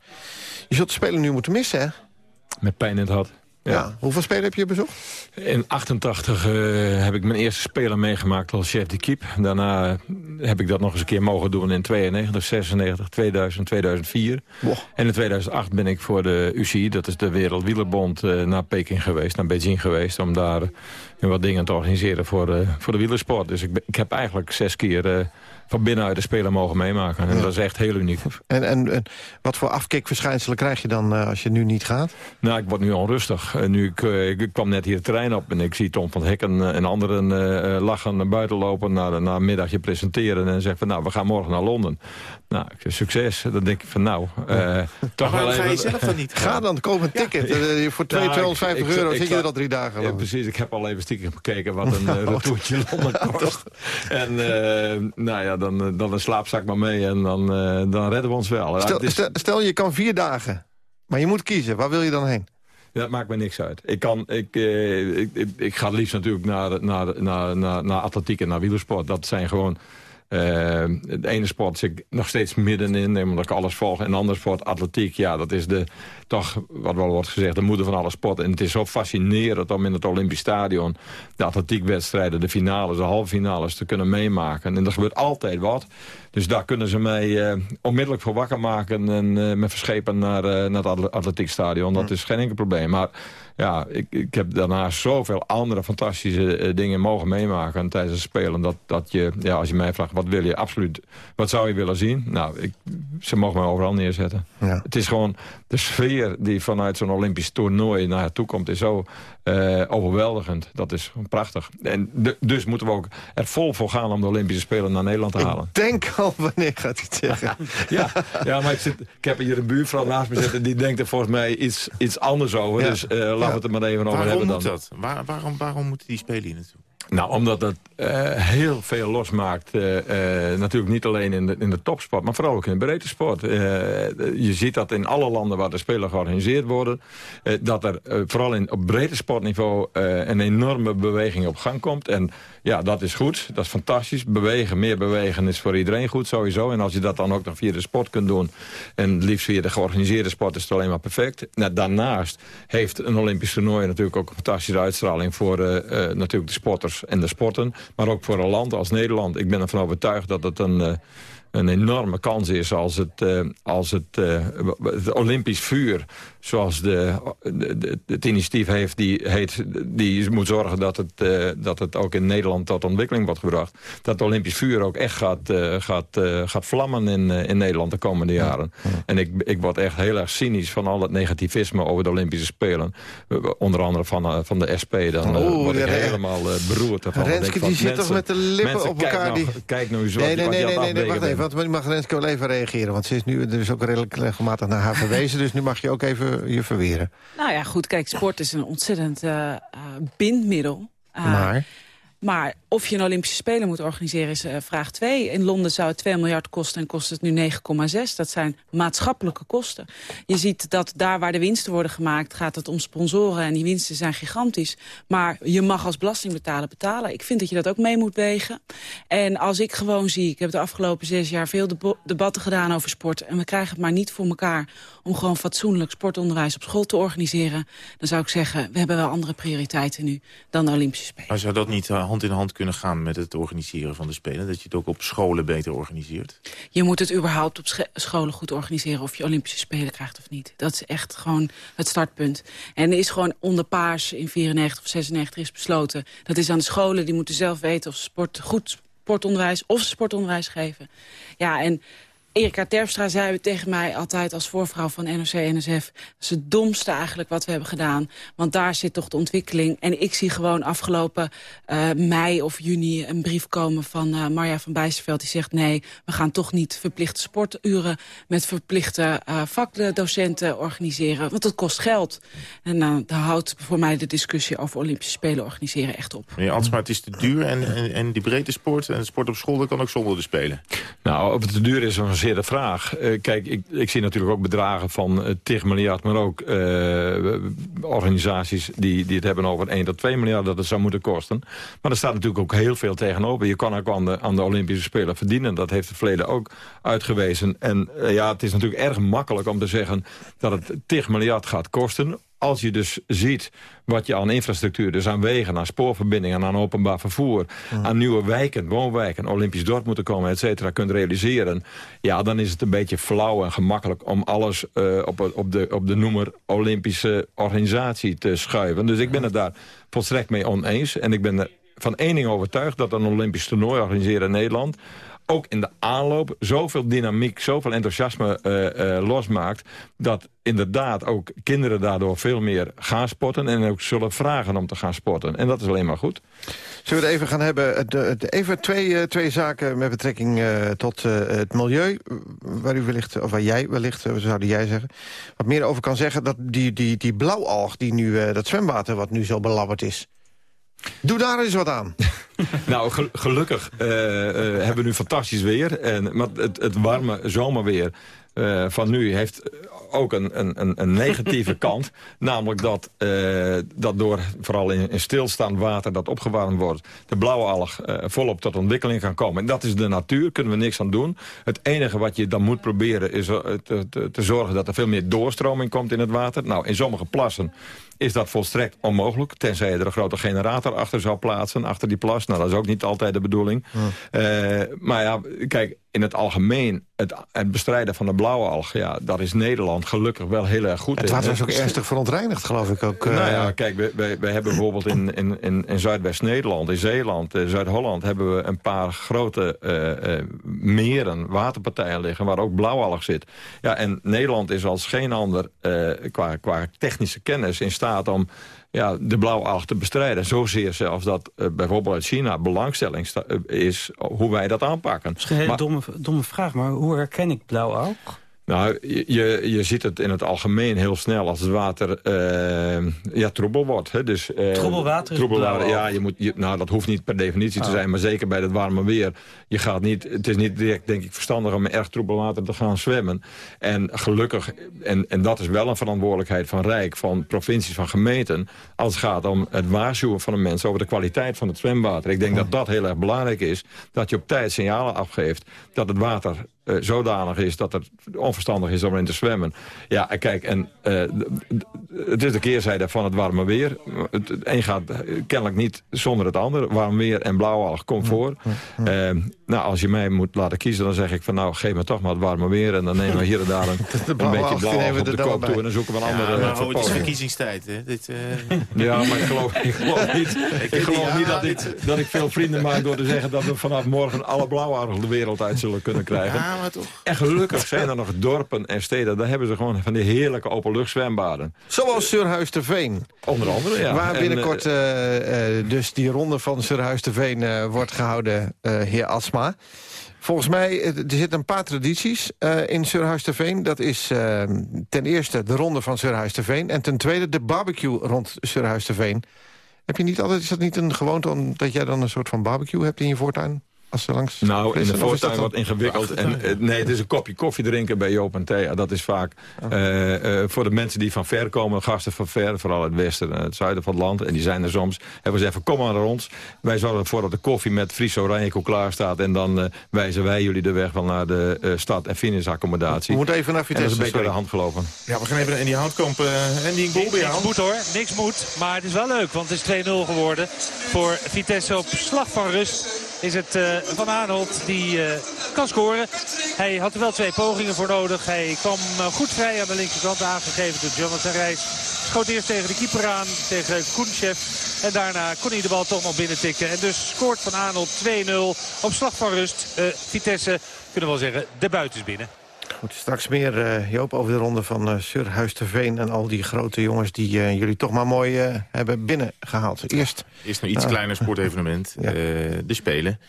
Je zult de Spelen nu moeten missen, hè? Met pijn in het hart. Ja. Hoeveel spelen heb je bezocht? In 88 eh, heb ik mijn eerste speler meegemaakt als chef d'équipe. Daarna eh, heb ik dat nog eens een keer mogen doen in 92, 96, 2000, 2004. En in 2008 ben ik voor de UCI, dat is de Wereldwielerbond, eh, naar Peking geweest, naar Beijing geweest... om daar eh, wat dingen te organiseren voor, voor de wielersport. Dus ik, ben- ik heb eigenlijk zes keer van binnenuit de speler mogen meemaken. En dat is echt heel uniek. En, en, en wat voor afkikverschijnselen krijg je dan eh, als je nu niet gaat? Nou, ik word nu onrustig. En nu, ik, eh, ik kwam net hier de trein op en ik zie Tom van Hekken en anderen uh, lachen naar buiten lopen... naar, naar een middagje presenteren en zeggen van nou, we gaan morgen naar Londen. Nou, ik zeg, succes. Dan denk ik van nou, uh, toch wel even... ga je zelf dan niet Ga dan, koop een ticket. Uh, voor 2, 250 ik, euro ik, zit je er al drie dagen. Ja, precies. Ik heb al even stiekem gekeken wat een uh, retourtje Londen kost. en nou ja, dan, dan een slaapzak maar mee en dan, dan redden we ons wel. Stel, is... stel, stel, je kan vier dagen, maar je moet kiezen. Waar wil je dan heen? Dat maakt me niks uit. Ik, kan, ik, eh, ik, ik, ik, ga liefst natuurlijk naar, naar, naar, naar, naar atletiek en naar wielersport. Dat zijn gewoon uh, de ene sport zit ik nog steeds middenin, omdat ik alles volg. En de andere sport, atletiek, ja, dat is de, toch, wat wel wordt gezegd, de moeder van alle sporten. En het is zo fascinerend om in het Olympisch Stadion... de atletiekwedstrijden, de finales, de halve finales te kunnen meemaken. En er gebeurt altijd wat. Dus daar kunnen ze mij uh, onmiddellijk voor wakker maken... en uh, me verschepen naar, naar het atletiekstadion. Dat is geen enkel probleem. Maar ja, ik, ik heb daarna zoveel andere fantastische dingen mogen meemaken tijdens het spelen. Dat, dat je, ja, als je mij vraagt, wat wil je absoluut, wat zou je willen zien? Nou, ik, ze mogen me overal neerzetten. Ja. Het is gewoon, de sfeer die vanuit zo'n Olympisch toernooi naar het toe komt, is zo uh, overweldigend. Dat is prachtig. En de, dus moeten we ook er vol voor gaan om de Olympische Spelen naar Nederland te halen. Ik denk al wanneer gaat hij het zeggen. ja, ja, maar ik, zit, ik heb hier een buurvrouw naast me zitten... die denkt er volgens mij iets, iets anders over. Ja. Dus uh, laten we het er maar even over hebben dan. Moet dat? Waar, waarom, waarom moeten die Spelen hier naartoe? Nou, omdat het uh, heel veel losmaakt. Uh, uh, natuurlijk niet alleen in de, in de topsport, maar vooral ook in de breedte sport. je ziet dat in alle landen waar de Spelen georganiseerd worden... dat er vooral in, op breedte sportniveau een enorme beweging op gang komt. En ja, dat is goed. Dat is fantastisch. Bewegen, meer bewegen is voor iedereen goed sowieso. En als je dat dan ook nog via de sport kunt doen... en liefst via de georganiseerde sport is het alleen maar perfect. Nou, daarnaast heeft een Olympisch toernooi natuurlijk ook een fantastische uitstraling... voor natuurlijk de sporters en de sporten, maar ook voor een land als Nederland. Ik ben ervan overtuigd dat het een, uh, een enorme kans is als het, als het, het Olympisch vuur zoals de, de, de, het initiatief heeft, die, heet, die moet zorgen dat het, uh, dat het ook in Nederland tot ontwikkeling wordt gebracht. Dat het Olympisch vuur ook echt gaat, uh, gaat, uh, gaat vlammen in, in Nederland de komende jaren. Ja. En ik, ik word echt heel erg cynisch van al het negativisme over de Olympische Spelen. onder andere van, van de SP. Dan oh, word ik ja, helemaal beroerd. Ervan. Renske die zit toch met de lippen op elkaar? Kijk nou, kijk nou eens wat nee, nee, nee, nee, nee, wacht even. Want mag Renske wel even reageren. Want ze is nu dus ook redelijk regelmatig naar haar verwezen. Dus nu mag je ook even je verweren. Nou ja, goed, kijk, sport is een ontzettend uh, uh, bindmiddel. Maar? Maar of je een Olympische Spelen moet organiseren is uh, vraag 2. In Londen zou het 2 miljard kosten en kost het nu 9,6. Dat zijn maatschappelijke kosten. Je ziet dat daar waar de winsten worden gemaakt... gaat het om sponsoren en die winsten zijn gigantisch. Maar je mag als belastingbetaler betalen. Ik vind dat je dat ook mee moet wegen. En als ik gewoon zie... Ik heb de afgelopen zes jaar veel debatten gedaan over sport... en we krijgen het maar niet voor elkaar... om gewoon fatsoenlijk sportonderwijs op school te organiseren... dan zou ik zeggen, we hebben wel andere prioriteiten nu... dan de Olympische Spelen. Maar zou dat niet uh, hand in hand kunnen gaan met het organiseren van de Spelen? Dat je het ook op scholen beter organiseert? Je moet het überhaupt op scholen goed organiseren... of je Olympische Spelen krijgt of niet. Dat is echt gewoon het startpunt. En er is gewoon onder paars in 94 of 96 is besloten... dat is aan de scholen, die moeten zelf weten of ze sport, goed sportonderwijs... of sportonderwijs geven. Ja, en Erika Terpstra zei tegen mij altijd als voorvrouw van NOC-NSF... dat is het domste eigenlijk wat we hebben gedaan. Want daar zit toch de ontwikkeling. En ik zie gewoon afgelopen uh, mei of juni een brief komen van uh, Marja van Bijsterveld... die zegt nee, we gaan toch niet verplichte sporturen... met verplichte uh, vakdocenten organiseren, want dat kost geld. En uh, daar houdt voor mij de discussie over Olympische Spelen organiseren echt op. Meneer Atsma, het is te duur en, en, en die breedte sport en sport op school... dat kan ook zonder de Spelen. Nou, of het te duur is, een zeer de vraag. Uh, kijk, ik, ik zie natuurlijk ook bedragen van uh, 10 miljard... maar ook uh, organisaties die, die het hebben over 1 tot 2 miljard... dat het zou moeten kosten. Maar er staat natuurlijk ook heel veel tegenover. Je kan ook aan de, aan de Olympische Spelen verdienen. Dat heeft het verleden ook uitgewezen. En ja, het is natuurlijk erg makkelijk om te zeggen... dat het 10 miljard gaat kosten als je dus ziet wat je aan infrastructuur, dus aan wegen, aan spoorverbindingen, aan openbaar vervoer, ja. aan nieuwe wijken, woonwijken, Olympisch dorp moeten komen, et cetera, kunt realiseren, ja, dan is het een beetje flauw en gemakkelijk om alles uh, op, op, de, op de noemer Olympische organisatie te schuiven. Dus ik ben het daar volstrekt mee oneens en ik ben er van één ding overtuigd dat een Olympisch toernooi organiseren in Nederland ook in de aanloop zoveel dynamiek, zoveel enthousiasme uh, uh, losmaakt... dat inderdaad ook kinderen daardoor veel meer gaan sporten... en ook zullen vragen om te gaan sporten. En dat is alleen maar goed. Zullen we het even gaan hebben? De, even twee, twee zaken met betrekking tot het milieu... waar u wellicht, of waar jij wellicht, zouden jij zeggen... wat meer over kan zeggen, dat die, die, die blauwalg... die nu, dat zwemwater wat nu zo belabberd is... Doe daar eens wat aan. nou, gelukkig uh, uh, hebben we nu fantastisch weer. En, maar het, het warme zomerweer uh, van nu heeft ook een, een, een negatieve kant. Namelijk dat, dat door vooral in, in, stilstaand water dat opgewarmd wordt... de blauwe alg volop tot ontwikkeling kan komen. En dat is de natuur, kunnen we niks aan doen. Het enige wat je dan moet proberen is te, te, te zorgen... dat er veel meer doorstroming komt in het water. Nou, in sommige plassen is dat volstrekt onmogelijk. Tenzij je er een grote generator achter zou plaatsen, achter die plas. Nou, dat is ook niet altijd de bedoeling. Uh, maar ja, kijk, in het algemeen, het, het, bestrijden van de blauwe alg... ja, daar is Nederland gelukkig wel heel erg goed het in. Het water is ook ernstig verontreinigd, geloof ik ook. Uh... Nou ja, kijk, we, we, we hebben bijvoorbeeld in, in, in, in Zuidwest-Nederland... in Zeeland, uh, Zuid-Holland... hebben we een paar grote meren, waterpartijen liggen... waar ook blauwalg zit. Ja, en Nederland is als geen ander qua, qua technische kennis in staat om ja, de blauwalg te bestrijden. Zozeer zelfs dat uh, bijvoorbeeld uit China belangstelling uh, is hoe wij dat aanpakken. Dat is een hele domme, domme vraag, maar hoe herken ik blauwalg? Nou, je, je ziet het in het algemeen heel snel als het water uh, ja, troebel wordt. Hè? Dus, uh, troebel water troebel water, Ja, je moet, je, nou, dat hoeft niet per definitie te Ah. zijn. Maar zeker bij het warme weer. Je gaat niet, het is niet direct, denk ik, verstandig om in erg troebel water te gaan zwemmen. En gelukkig, en, en dat is wel een verantwoordelijkheid van Rijk, van provincies, van gemeenten. Als het gaat om het waarschuwen van de mensen over de kwaliteit van het zwemwater. Ik denk dat dat heel erg belangrijk is. Dat je op tijd signalen afgeeft dat het water uh, zodanig is dat het onverstandig is om erin te zwemmen. Ja, kijk, en uh, het is de keerzijde van het warme weer. Het, het een gaat kennelijk niet zonder het ander. Warm weer en blauwalg komt voor. Uh, nou, als je mij moet laten kiezen, dan zeg ik van nou, geef me toch maar het warme weer. En dan nemen we hier en daar een, een beetje blauwalg op de koop toe. En dan zoeken we een andere ja, maar, Het is verkiezingstijd, hè? Dit, ja, maar ik geloof, ik geloof niet, ik geloof niet dat, ik, dat ik veel vrienden maak door te zeggen dat we vanaf morgen alle blauwalgen de wereld uit zullen kunnen krijgen. Ja, maar toch. En gelukkig zijn er nog dorpen en steden... daar hebben ze gewoon van die heerlijke openluchtzwembaden. Zoals Surhuis de Veen. Onder andere, ja. Waar binnenkort en, uh, uh, dus die ronde van Surhuis de Veen uh, wordt gehouden, heer Asma. Volgens mij, er zitten een paar tradities uh, in Surhuis de Veen. Dat is uh, ten eerste de ronde van Surhuis de Veen... en ten tweede de barbecue rond Surhuis de Veen. Heb je niet altijd, is dat niet een gewoonte... om, dat jij dan een soort van barbecue hebt in je voortuin? Als ze langs nou, in de voortuin wat ingewikkeld. En, nee, het is een kopje koffie drinken bij Joop en Thea. Dat is vaak oh. uh, uh, voor de mensen die van ver komen, gasten van ver, vooral het westen en het zuiden van het land. En die zijn er soms. Hebben ze even, kom maar naar ons. Wij zorgen ervoor dat de koffie met Fries Oranjeco klaar staat. En dan wijzen wij jullie de weg wel naar de stad- en finissaccommodatie. We moeten even naar Vitesse. En dat is een beetje de hand gelopen. Ja, we gaan even in die houtkamp en die goal bij Niks moet hoor, niks moet. Maar het is wel leuk, want het is 2-0 geworden. Voor Vitesse op slag van rust is het uh, Van Aanholt die uh, kan scoren. Hij had er wel twee pogingen voor nodig. Hij kwam uh, goed vrij aan de linkerkant aangegeven door Jonathan Reis. Schoot eerst tegen de keeper aan, tegen Koenchev. En daarna kon hij de bal toch nog binnen tikken. En dus scoort Van Aanholt 2-0 op slag van rust. Vitesse, kunnen we wel zeggen, de buiten is binnen. Goed, straks meer, uh, Joop, over de ronde van uh, Surhuis te Veen... en al die grote jongens die uh, jullie toch maar mooi hebben binnengehaald. Eerst, Eerst een iets kleiner sportevenement, ja. de Spelen.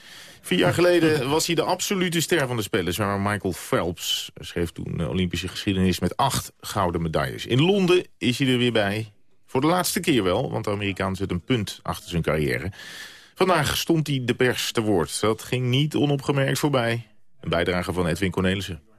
Vier jaar geleden was hij de absolute ster van de Spelen. Zo Michael Phelps schreef toen Olympische geschiedenis met acht gouden medailles. In Londen is hij er weer bij. Voor de laatste keer wel, want de Amerikaan zet een punt achter zijn carrière. Vandaag stond hij de pers te woord. Dat ging niet onopgemerkt voorbij. Een bijdrage van Edwin Cornelissen.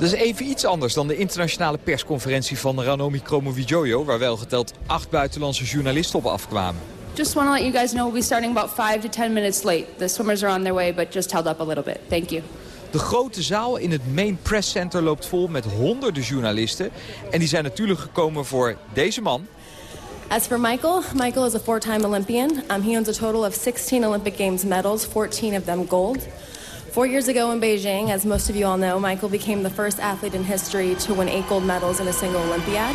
Dat is even iets anders dan de internationale persconferentie van Ranomi Kromowidjojo... waar wel geteld acht buitenlandse journalisten op afkwamen. Just want to let you guys know we'll be starting about 5 to 10 minutes late. The swimmers are on their way, but just held up a little bit. Thank you. De grote zaal in het Main Press Center loopt vol met honderden journalisten. En die zijn natuurlijk gekomen voor deze man. As for Michael, Michael is a four-time Olympian. Um, he owns a total of 16 Olympic Games medals, 14 of them gold. Four years ago in Beijing, as most of you all know, Michael became the first athlete in history to win eight gold medals in a single Olympiad.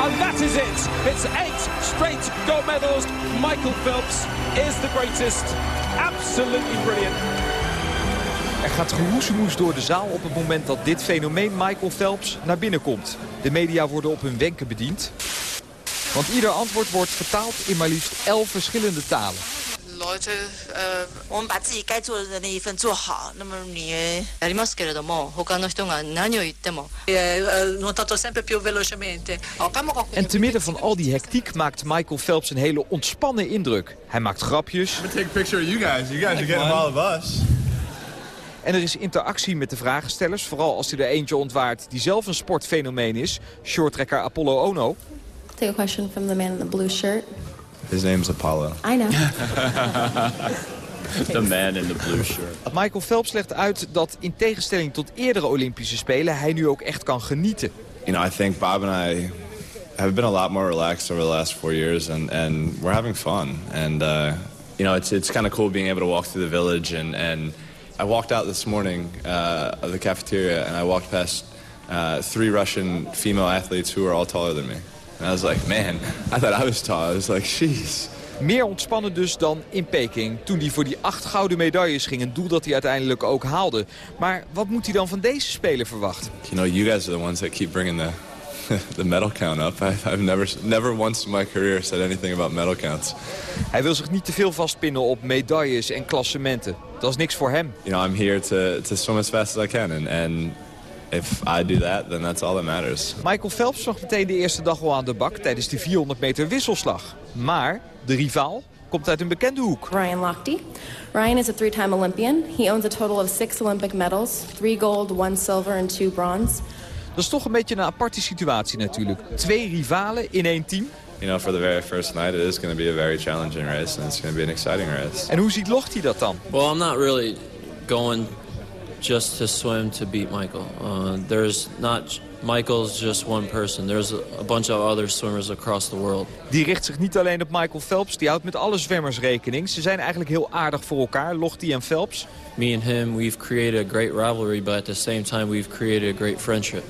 And that is it. It's eight straight gold medals. Michael Phelps is the greatest Absolutely brilliant. Er gaat geroezemoes door de zaal op het moment dat dit fenomeen Michael Phelps naar binnen komt. De media worden op hun wenken bediend. Want ieder antwoord wordt vertaald in maar liefst 11 verschillende talen. leute, 呃，我们把自己该做的那一份做好。那么你やりますけれども、他の人が何を言っても、nuotato sempre più velocemente. En te midden van al die hectiek maakt Michael Phelps een hele ontspannen indruk. Hij maakt grapjes. I'm gonna take a picture of you guys. You guys are getting all of us. En er is interactie met de vragenstellers. Vooral als hij er eentje ontwaart die zelf een sportfenomeen is. Shorttrekker Apollo Ono. Take a question from the man in the blue shirt. His name's Apollo. I know. the man in the blue shirt. Michael Phelps legt uit dat in tegenstelling tot eerdere Olympische Spelen... hij nu ook echt kan genieten. You know, I think Bob and I have been a lot more relaxed over the last four years, and, and we're having fun. And uh, you know, it's it's kind of cool being able to walk through the village. And, and I walked out this morning uh, of the cafeteria, and I walked past uh, three Russian female athletes who are all taller than me. And I was like, man, I thought I was tall. I was like, jeez. Meer ontspannen dus dan in Peking. Toen hij voor die acht gouden medailles ging. Een doel dat hij uiteindelijk ook haalde. Maar wat moet hij dan van deze Spelen verwachten? You know, you guys are the ones that keep bringing the the medal count up. I've, I've never never once in my career said anything about medal counts. Hij wil zich niet te veel vastpinnen op medailles en klassementen. Dat is niks voor hem. You know, I'm here to to swim as fast as I can, and and if I do that, then that's all that matters. Michael Phelps zag meteen de eerste dag al aan de bak tijdens de 400 meter wisselslag. Maar de rivaal komt uit een bekende hoek. Ryan Lochte. Ryan is a three-time Olympian. He owns a total of six Olympic medals, three gold, one silver and two bronze. Dat is toch een beetje een aparte situatie natuurlijk. Twee rivalen in één team. You know, for the very first night, it is going to be a very challenging race, and it's going to be an exciting race. En hoe ziet Lochte dat dan? Well, I'm not really going just to swim to beat Michael. Uh, there's not Michael's just one person. There's a, bunch of other swimmers across the world. Die richt zich niet alleen op Michael Phelps, die houdt met alle zwemmers rekening. Ze zijn eigenlijk heel aardig voor elkaar, Lochte en Phelps. Me and him, we've created a great rivalry, but at the same time we've created a great friendship.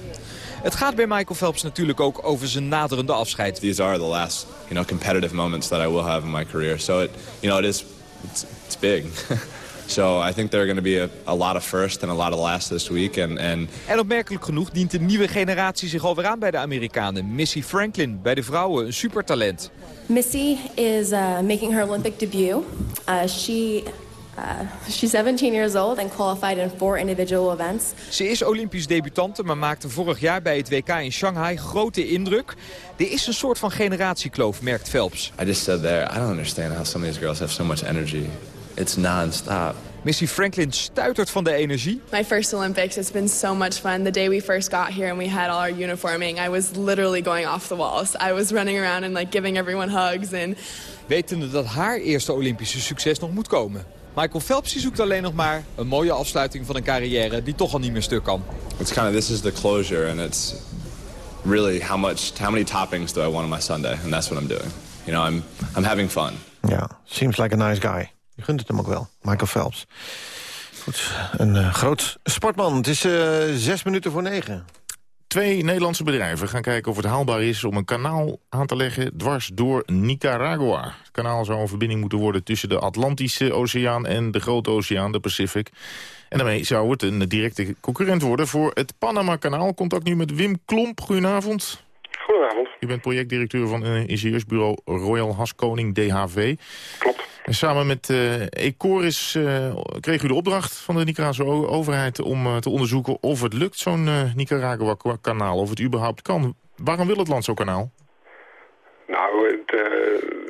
Het gaat bij Michael Phelps natuurlijk ook over zijn naderende afscheid. These are the last, you know, competitive moments that I will have in my career. So it, you know, it is, it's, it's big. so I think there are going to be a, a lot of first and a lot of last this week. And, and En opmerkelijk genoeg dient de nieuwe generatie zich alweer aan bij de Amerikanen. Missy Franklin, bij de vrouwen, een supertalent. Missy is uh, making her Olympic debut. Uh, she, uh, she's 17 years old and qualified in four individual events. Ze is Olympisch debutante, maar maakte vorig jaar bij het WK in Shanghai grote indruk. Er is een soort van generatiekloof, merkt Phelps. I just said there, I don't understand how some of these girls have so much energy. It's non-stop. Missy Franklin stuitert van de energie. My first Olympics, it's been so much fun. The day we first got here and we had all our uniforming, I was literally going off the walls. I was running around and like giving everyone hugs and Wetende dat haar eerste Olympische succes nog moet komen. Michael Phelps zoekt alleen nog maar een mooie afsluiting van een carrière die toch al niet meer stuk kan. It's kind of, this is the closure and it's really how much, how many toppings do I want on my Sunday? And that's what I'm doing. You know, I'm, I'm having fun. Ja, seems like a nice guy. Je gunt het hem ook wel, Michael Phelps. Goed, een eh, groot sportman. Het is eh, zes minuten voor negen. Twee Nederlandse bedrijven gaan kijken of het haalbaar is om een kanaal aan te leggen dwars door Nicaragua. Het kanaal zou een verbinding moeten worden tussen de Atlantische Oceaan en de Grote Oceaan, de Pacific. En daarmee zou het een directe concurrent worden voor het Panama-kanaal. Contact nu met Wim Klomp. Goedenavond. Goedenavond. U bent projectdirecteur van uh, ingenieursbureau Royal Haskoning DHV. Klopt. En samen met uh, Ecoris uh, kreeg u de opdracht van de Nicaragua overheid om uh, te onderzoeken of het lukt, zo'n Nicaragua-kanaal, of het überhaupt kan. Waarom wil het land zo'n kanaal? Nou, het,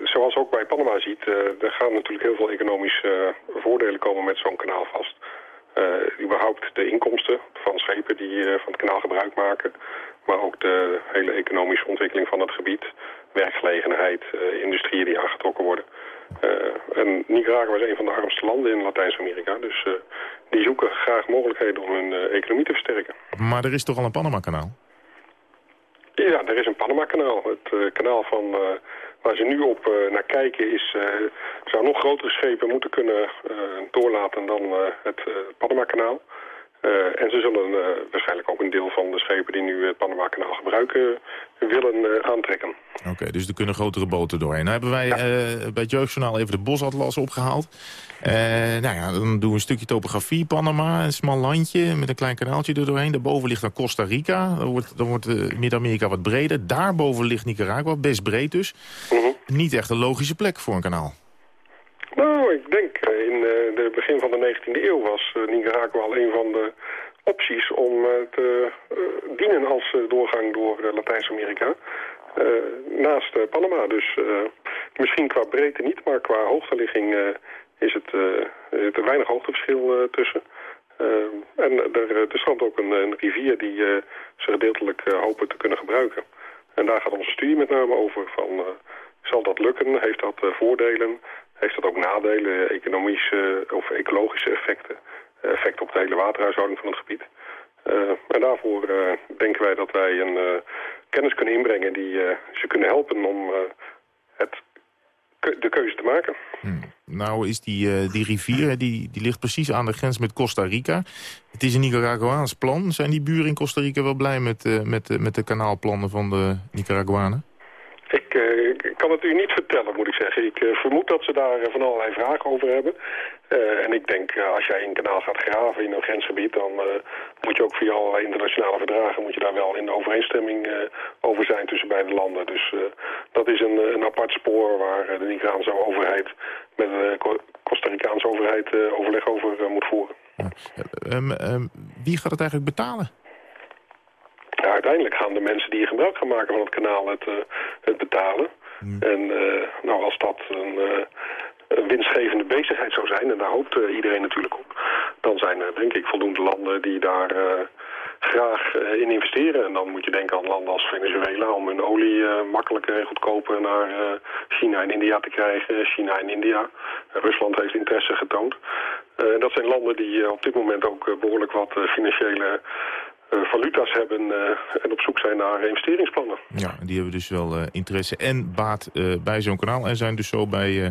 zoals ook bij Panama ziet, er gaan natuurlijk heel veel economische voordelen komen met zo'n kanaal vast. Überhaupt de inkomsten van schepen die van het kanaal gebruik maken, maar ook de hele economische ontwikkeling van het gebied, werkgelegenheid, industrieën die aangetrokken worden. Uh, en Nicaragua is een van de armste landen in Latijns-Amerika, dus uh, die zoeken graag mogelijkheden om hun uh, economie te versterken. Maar er is toch al een Panama-kanaal? Ja, er is een Panama-kanaal. Het kanaal van, waar ze nu op uh, naar kijken is... Uh, zou nog grotere schepen moeten kunnen uh, doorlaten dan het Panama-kanaal. Eh, en ze zullen eh, waarschijnlijk ook een deel van de schepen die nu het Panama-kanaal gebruiken willen eh, aantrekken. Oké, dus er kunnen grotere boten doorheen. Nou hebben wij eh, bij het Jeugdjournaal even de bosatlas opgehaald. Eh, nou ja, dan doen we een stukje topografie. Panama, een smal landje met een klein kanaaltje er doorheen. Daarboven ligt dan Costa Rica. Dan wordt, dan wordt eh, Midden-Amerika wat breder. Daarboven ligt Nicaragua, best breed dus. Niet echt een logische plek voor een kanaal. Nou, ik denk eh, in eh, de begin van de 19e eeuw was eh, Nicaragua al een van de opties om eh, te eh, dienen als eh, doorgang door eh, Latijns-Amerika. Eh, naast eh, Panama. Dus eh, misschien qua breedte niet, maar qua hoogteligging eh, is het, eh, is er weinig hoogteverschil eh, tussen. Eh, en er, er ook een, een rivier die eh, ze gedeeltelijk eh, hopen te kunnen gebruiken. En daar gaat onze studie met name over. Van, eh, zal dat lukken? Heeft dat eh, voordelen? Heeft dat ook nadelen, economische of ecologische effecten? Eh, effecten op de hele waterhuishouding van het gebied? Eh, en daarvoor eh, denken wij dat wij een eh, kennis kunnen inbrengen die eh, ze kunnen helpen om eh, het, de keuze te maken. Nou is die, eh, die rivier, die, die ligt precies aan de grens met Costa Rica. Het is een Nicaraguaans plan. Zijn die buren in Costa Rica wel blij met, eh, met, eh, met de kanaalplannen van de Nicaraguanen? Ik, eh, ik kan het u niet vertellen, moet ik zeggen. Ik eh, vermoed dat ze daar eh, van allerlei vragen over hebben. Eh, en ik denk, als jij een kanaal gaat graven in een grensgebied... dan moet je ook via allerlei internationale verdragen... moet je daar wel in overeenstemming over zijn tussen beide landen. Dus dat is een, een apart spoor waar de Nicaraanse overheid... met de Co- Costa Ricaanse overheid overleg over moet voeren. Ehm, ehm, wie gaat het eigenlijk betalen? Ja, uiteindelijk gaan de mensen die gebruik gaan maken van het kanaal het, het betalen. En eh, nou, als dat een, eh, een winstgevende bezigheid zou zijn, en daar hoopt eh, iedereen natuurlijk op, dan zijn er denk ik voldoende landen die daar graag in investeren. En dan moet je denken aan landen als Venezuela om hun olie eh, makkelijker en goedkoper naar China en India te krijgen. China en India. Rusland heeft interesse getoond. En dat zijn landen die op dit moment ook eh, behoorlijk wat financiële valuta's hebben eh, en op zoek zijn naar investeringsplannen. Ja, die hebben dus wel eh, interesse en baat eh, bij zo'n kanaal. En zijn dus zo bij, eh,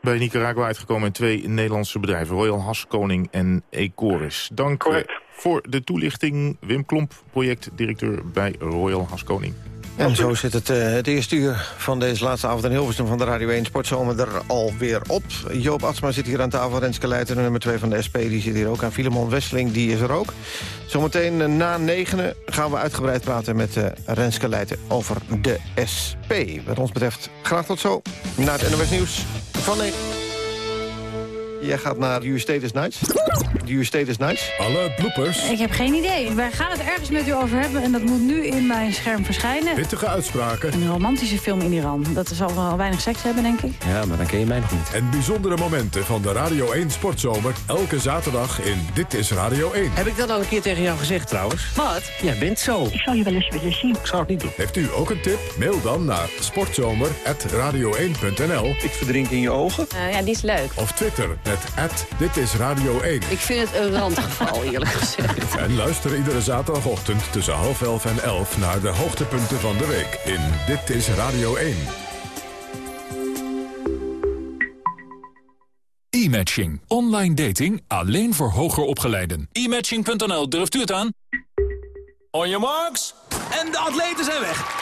bij Nicaragua uitgekomen in twee Nederlandse bedrijven. Royal Haskoning en Ecoris. Dank eh, voor de toelichting. Wim Klomp, projectdirecteur bij Royal Haskoning. En zo zit het, eh, het eerste uur van deze laatste avond in Hilversum van de Radio 1 Sportzomer er alweer op. Joop Atsma zit hier aan tafel, Renske Leijten, de nummer 2 van de SP, die zit hier ook. En Filemon Wesseling, die is er ook. Zometeen eh, na negenen gaan we uitgebreid praten met eh, Renske Leijten over de SP. Wat ons betreft graag tot zo. Naar het NOS Nieuws van 1. Jij gaat naar You Status Nights. You Status Nights. Alle bloopers. Ik heb geen idee. Wij gaan het ergens met u over hebben en dat moet nu in mijn scherm verschijnen. Pittige uitspraken. Een romantische film in Iran. Dat zal wel weinig seks hebben, denk ik. Ja, maar dan ken je mij nog niet. En bijzondere momenten van de Radio 1 Sportzomer. Elke zaterdag in Dit is Radio 1. Heb ik dat al een keer tegen jou gezegd trouwens? Wat? Jij bent zo. Ik zou je wel eens willen zien. Ik zou het niet doen. Heeft u ook een tip? Mail dan naar sportzomer.radio1.nl. Ik verdrink in je ogen. ja, die is leuk. Of Twitter met Dit is Radio 1. Ik vind het een randgeval, eerlijk gezegd. En luister iedere zaterdagochtend tussen half elf en elf... naar de hoogtepunten van de week in Dit is Radio 1. E-matching. Online dating alleen voor hoger opgeleiden. E-matching.nl, durft u het aan? On your marks. En de atleten zijn weg.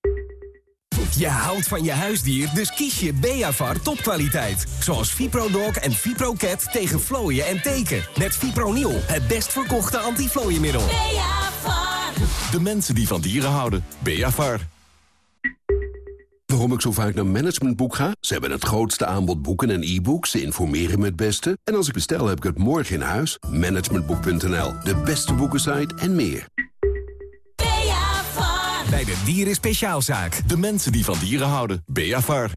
Je houdt van je huisdier, dus kies je Beavar topkwaliteit. Zoals ViproDog en ViproCat tegen vlooien en teken. Met Fipronil, het best verkochte antiflooienmiddel. De mensen die van dieren houden. Beavar. Waarom ik zo vaak naar Managementboek ga? Ze hebben het grootste aanbod boeken en e-books. Ze informeren me het beste. En als ik bestel, heb ik het morgen in huis. Managementboek.nl, de beste boekensite en meer. Bij de Dieren Speciaalzaak. De mensen die van dieren houden. Beavar.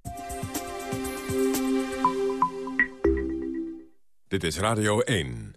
Dit is Radio 1.